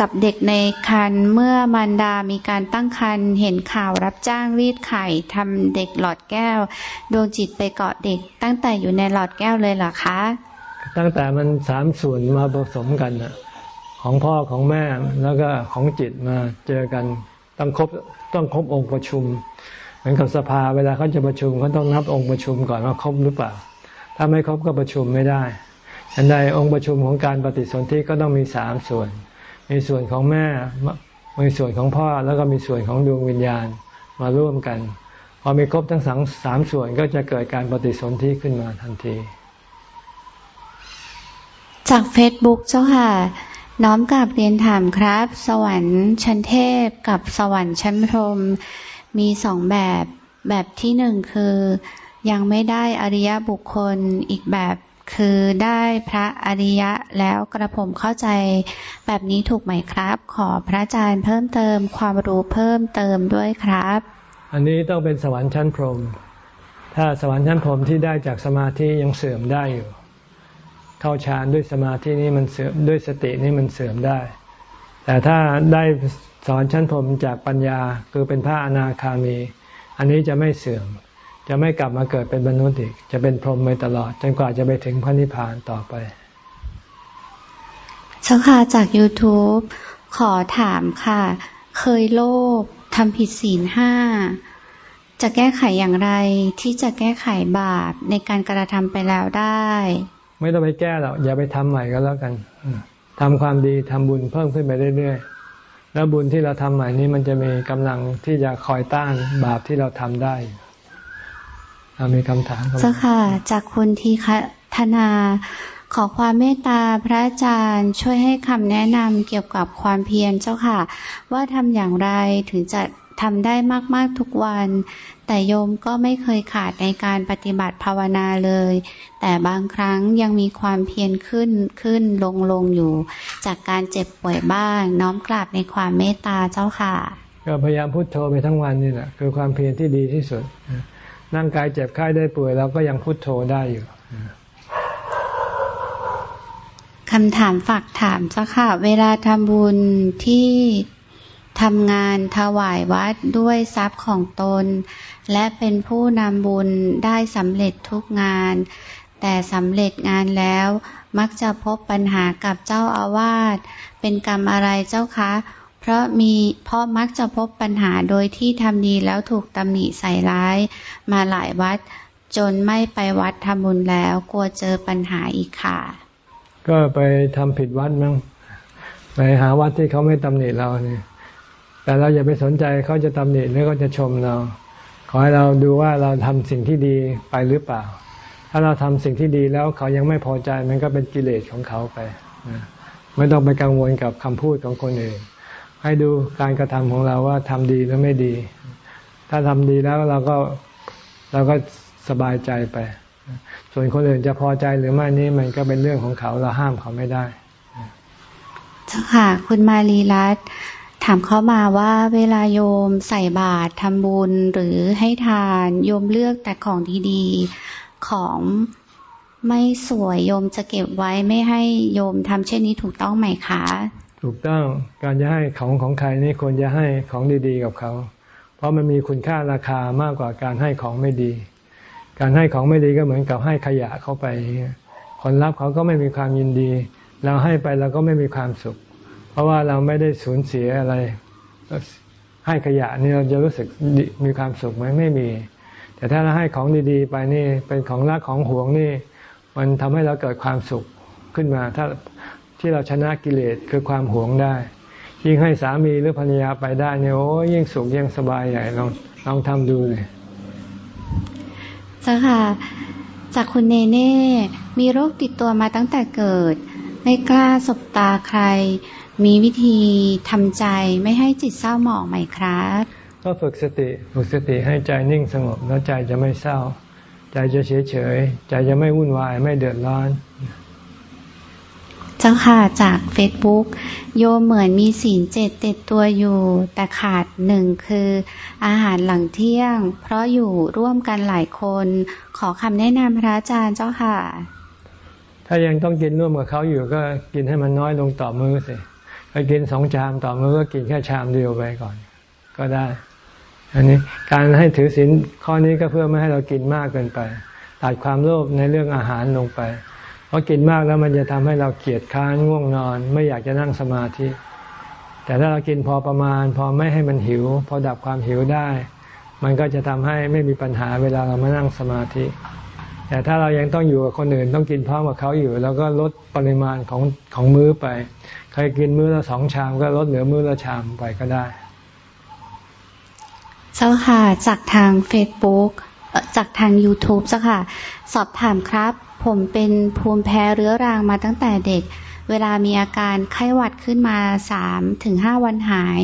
กับเด็กในคันเมื่อมารดามีการตั้งคันเห็นข่าวรับจ้างรีดไข่ทำเด็กหลอดแก้ว ดวงจิตไปเกาะเด็ก ตั้งแต่อยู่ในหลอดแก้วเลยเหรอคะ ตั้งแต่มันสามส่วนมาผสมกันนะของพ่อของแม่แล้วก็ของจิตมาเจอกัน ต้องครบต้องครบองค์ประชุม เหมือนกับสภาเวลาเขาจะประชุมเขาต้องนับองค์ประชุมก่อนว่าครบหรือเปล่า ถ้าไม่ครบก็ประชุมไม่ได้อันใดองค์ประชุมของการปฏิสนธิก็ต้องมีสามส่วน มีส่วนของแม่ มีส่วนของพ่อแล้วก็มีส่วนของดวงวิญญาณมาร่วมกัน พอมีครบทั้งสามสามส่วนก็จะเกิดการปฏิสนธิขึ้นมาทันที จากเฟซบุ๊กเจ้าค่ะ น้อมกลับเรียนถามครับ สวรรค์ชั้นเทพกับสวรรค์ชั้นพรหมมีสองแบบแบบที่หนึ่งคือ ยังไม่ได้อริยบุคคลอีกแบบคือได้พระอริยะแล้วกระผมเข้าใจแบบนี้ถูกไหมครับ ขอพระอาจารย์เพิ่มเติมความรู้เพิ่มเติมด้วยครับ อันนี้ต้องเป็นสวรรค์ชั้นพรหมถ้าสวรรค์ชั้นพรหมที่ได้จากสมาธิยังเสื่อมได้อยู่ เข้าฌานด้วยสมาธินี้มันเสื่อมด้วยสตินี้มันเสื่อมได้ แต่ถ้าได้สวรรค์ชั้นพรหมจากปัญญาคือเป็นพระอนาคามี อันนี้จะไม่เสื่อม จะไม่กลับมาเกิดเป็นมนุษย์อีก จะเป็นพรหมไปตลอด จนกว่าจะไปถึงพระนิพพานต่อไปเจ้าค่ะจาก YouTube ขอถามค่ะ เคยโลภทำผิดศีลห้าจะแก้ไขอย่างไรที่จะแก้ไขบาปในการกระทำไปแล้วได้ ไม่ต้องไปแก้หรอกอย่าไปทำใหม่ก็แล้วกันทำความดีทำบุญเพิ่มขึ้นไปเรื่อยๆแล้วบุญที่เราทำใหม่นี้มันจะมีกำลังที่จะคอยต้านบาปที่เราทำได้มีคำถามเจ้าค่ะ จากคุณทีคณาขอความเมตตาพระอาจารย์ช่วยให้คำแนะนำเกี่ยวกับความเพียรเจ้าค่ะ ว่าทำอย่างไรถึงจะ ทำได้มากๆทุกวัน แต่โยมก็ไม่เคยขาดในการปฏิบัติภาวนาเลย แต่บางครั้งยังมีความเพียรขึ้นขึ้นลงลงอยู่ จากการเจ็บป่วยบ้าง น้อมกราบในความเมตตาเจ้าค่ะ ก็พยายามพุโทโธไปทั้งวันนี่แหละคือความเพียรที่ดีที่สุดร่างกายเจ็บไข้ได้ป่วยเราก็ยังพุโทโธได้อยู่คำถามฝากถามสักค่ะ เวลาทำบุญที่ ทำงานถวายวัดด้วยทรัพย์ของตน และเป็นผู้นำบุญได้สำเร็จทุกงาน แต่สำเร็จงานแล้วมักจะพบปัญหากับเจ้าอาวาสเป็นกรรมอะไรเจ้าคะ เพราะมีเพราะมักจะพบปัญหาโดยที่ทำดีแล้วถูกตำหนิใส่ร้าย มาหลายวัดจนไม่ไปวัดทำบุญแล้วกลัวเจอปัญหาอีกค่ะ ก็ไปทำผิดวัดมั้งไปหาวัดที่เขาไม่ตำหนิเราเนี่ย แต่เราอย่าไปสนใจเขาจะตำหนิหรือเขาจะชมเรา ขอให้เราดูว่าเราทำสิ่งที่ดีไปหรือเปล่า ถ้าเราทำสิ่งที่ดีแล้วเขายังไม่พอใจมันก็เป็นกิเลสของเขาไป ไม่ต้องไปกังวลกับคำพูดของคนอื่น ให้ดูการกระทำของเราว่าทำดีหรือไม่ดี ถ้าทำดีแล้วเราก็เราก็สบายใจไป ส่วนคนอื่นจะพอใจหรือไม่นี่มันก็เป็นเรื่องของเขาเราห้ามเขาไม่ได้เจ้าค่ะคุณมารีรัต ถามเขามาว่าเวลาโยมใส่บาตรทำบุญหรือให้ทานโยมเลือกแต่ของดีๆของไม่สวยโยมจะเก็บไว้ไม่ให้โยมทำเช่นนี้ถูกต้องไหมคะ ถูกต้องการจะให้ของของใครนี่ควรจะให้ของดีๆกับเขา เพราะมันมีคุณค่าราคามากกว่าการให้ของไม่ดี การให้ของไม่ดีก็เหมือนกับให้ขยะเข้าไป คนรับเขาก็ไม่มีความยินดี เราให้ไปเราก็ไม่มีความสุข เพราะว่าเราไม่ได้สูญเสียอะไร ให้ขยะนี่เราจะรู้สึกมีความสุขไหมไม่มี แต่ถ้าเราให้ของดีๆ ไปนี่เป็นของรักของหวงนี่ มันทำให้เราเกิดความสุขขึ้นมา ถ้าที่เราชนะกิเลสคือความหวงได้ ยิ่งให้สามีหรือภรรยาไปได้เนี่ยโอ้ยิ่งสุขยิ่งสบายใหญ่ลองลองทำดูเลยจ้าค่ะ จากคุณเนเน่ มีโรคติดตัวมาตั้งแต่เกิด ไม่กล้าสบตาใคร มีวิธีทำใจไม่ให้จิตเศร้าหมองไหมครับ ก็ฝึกสติฝึกสติให้ใจนิ่งสงบแล้วใจจะไม่เศร้า ใจจะเฉยเฉยใจจะไม่วุ่นวายไม่เดือดร้อน เจ้าค่ะจากเฟซบุ๊กโยมเหมือนมีศีลเจ็ดติดตัวอยู่ แต่ขาดหนึ่งคือ อาหารหลังเที่ยง เพราะอยู่ร่วมกันหลายคน ขอคำแนะนำพระอาจารย์เจ้าค่ะ ถ้ายังต้องกินร่วมกับเขาอยู่ก็กินให้มันน้อยลงต่อมือสิ ไปกินสองชามต่อมือก็กินแค่ชามเดียวไปก่อน ก็ได้ อันนี้การให้ถือศีลข้อนี้ก็เพื่อไม่ให้เรากินมากเกินไป ตัดความโลภในเรื่องอาหารลงไป เพราะกินมากแล้วมันจะทำให้เราเกียดค้านง่วงนอน ไม่อยากจะนั่งสมาธิ แต่ถ้าเรากินพอประมาณ พอไม่ให้มันหิว พอดับความหิวได้ มันก็จะทำให้ไม่มีปัญหาเวลาเรามานั่งสมาธิ แต่ถ้าเรายังต้องอยู่กับคนอื่น ต้องกินพร้อมกับเขาอยู่ แล้วก็ลดปริมาณของของมื้อไป ใครกินมื้อละสองชาม ก็ลดเหลือมื้อละชามไปก็ได้ เจ้าค่ะจากทาง Facebook จากทาง YouTube เจ้าค่ะ สอบถามครับ ผมเป็นภูมิแพ้เรื้อรังมาตั้งแต่เด็ก เวลามีอาการไข้หวัดขึ้นมาสามถึงห้าวันหาย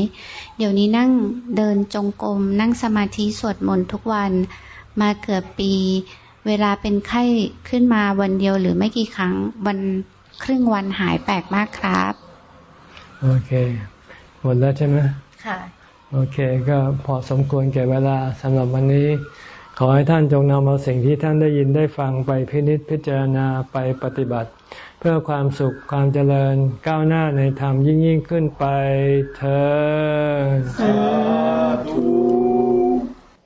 เดี๋ยวนี้นั่งเดินจงกรมนั่งสมาธิสวดมนต์ทุกวันมาเกือบปี เวลาเป็นไข้ขึ้นมาวันเดียวหรือไม่กี่ครั้งวันครึ่งวันหายแปลกมากครับ โอเคหมดแล้วใช่ไหมค่ะ โอเคก็พอสมควรแก่เวลาสำหรับวันนี้ ขอให้ท่านจงนำเอาสิ่งที่ท่านได้ยินได้ฟังไปพินิจพิจารณาไปปฏิบัติ เพื่อความสุขความเจริญก้าวหน้าในธรรมยิ่งยิ่งขึ้นไปเธอสาธุ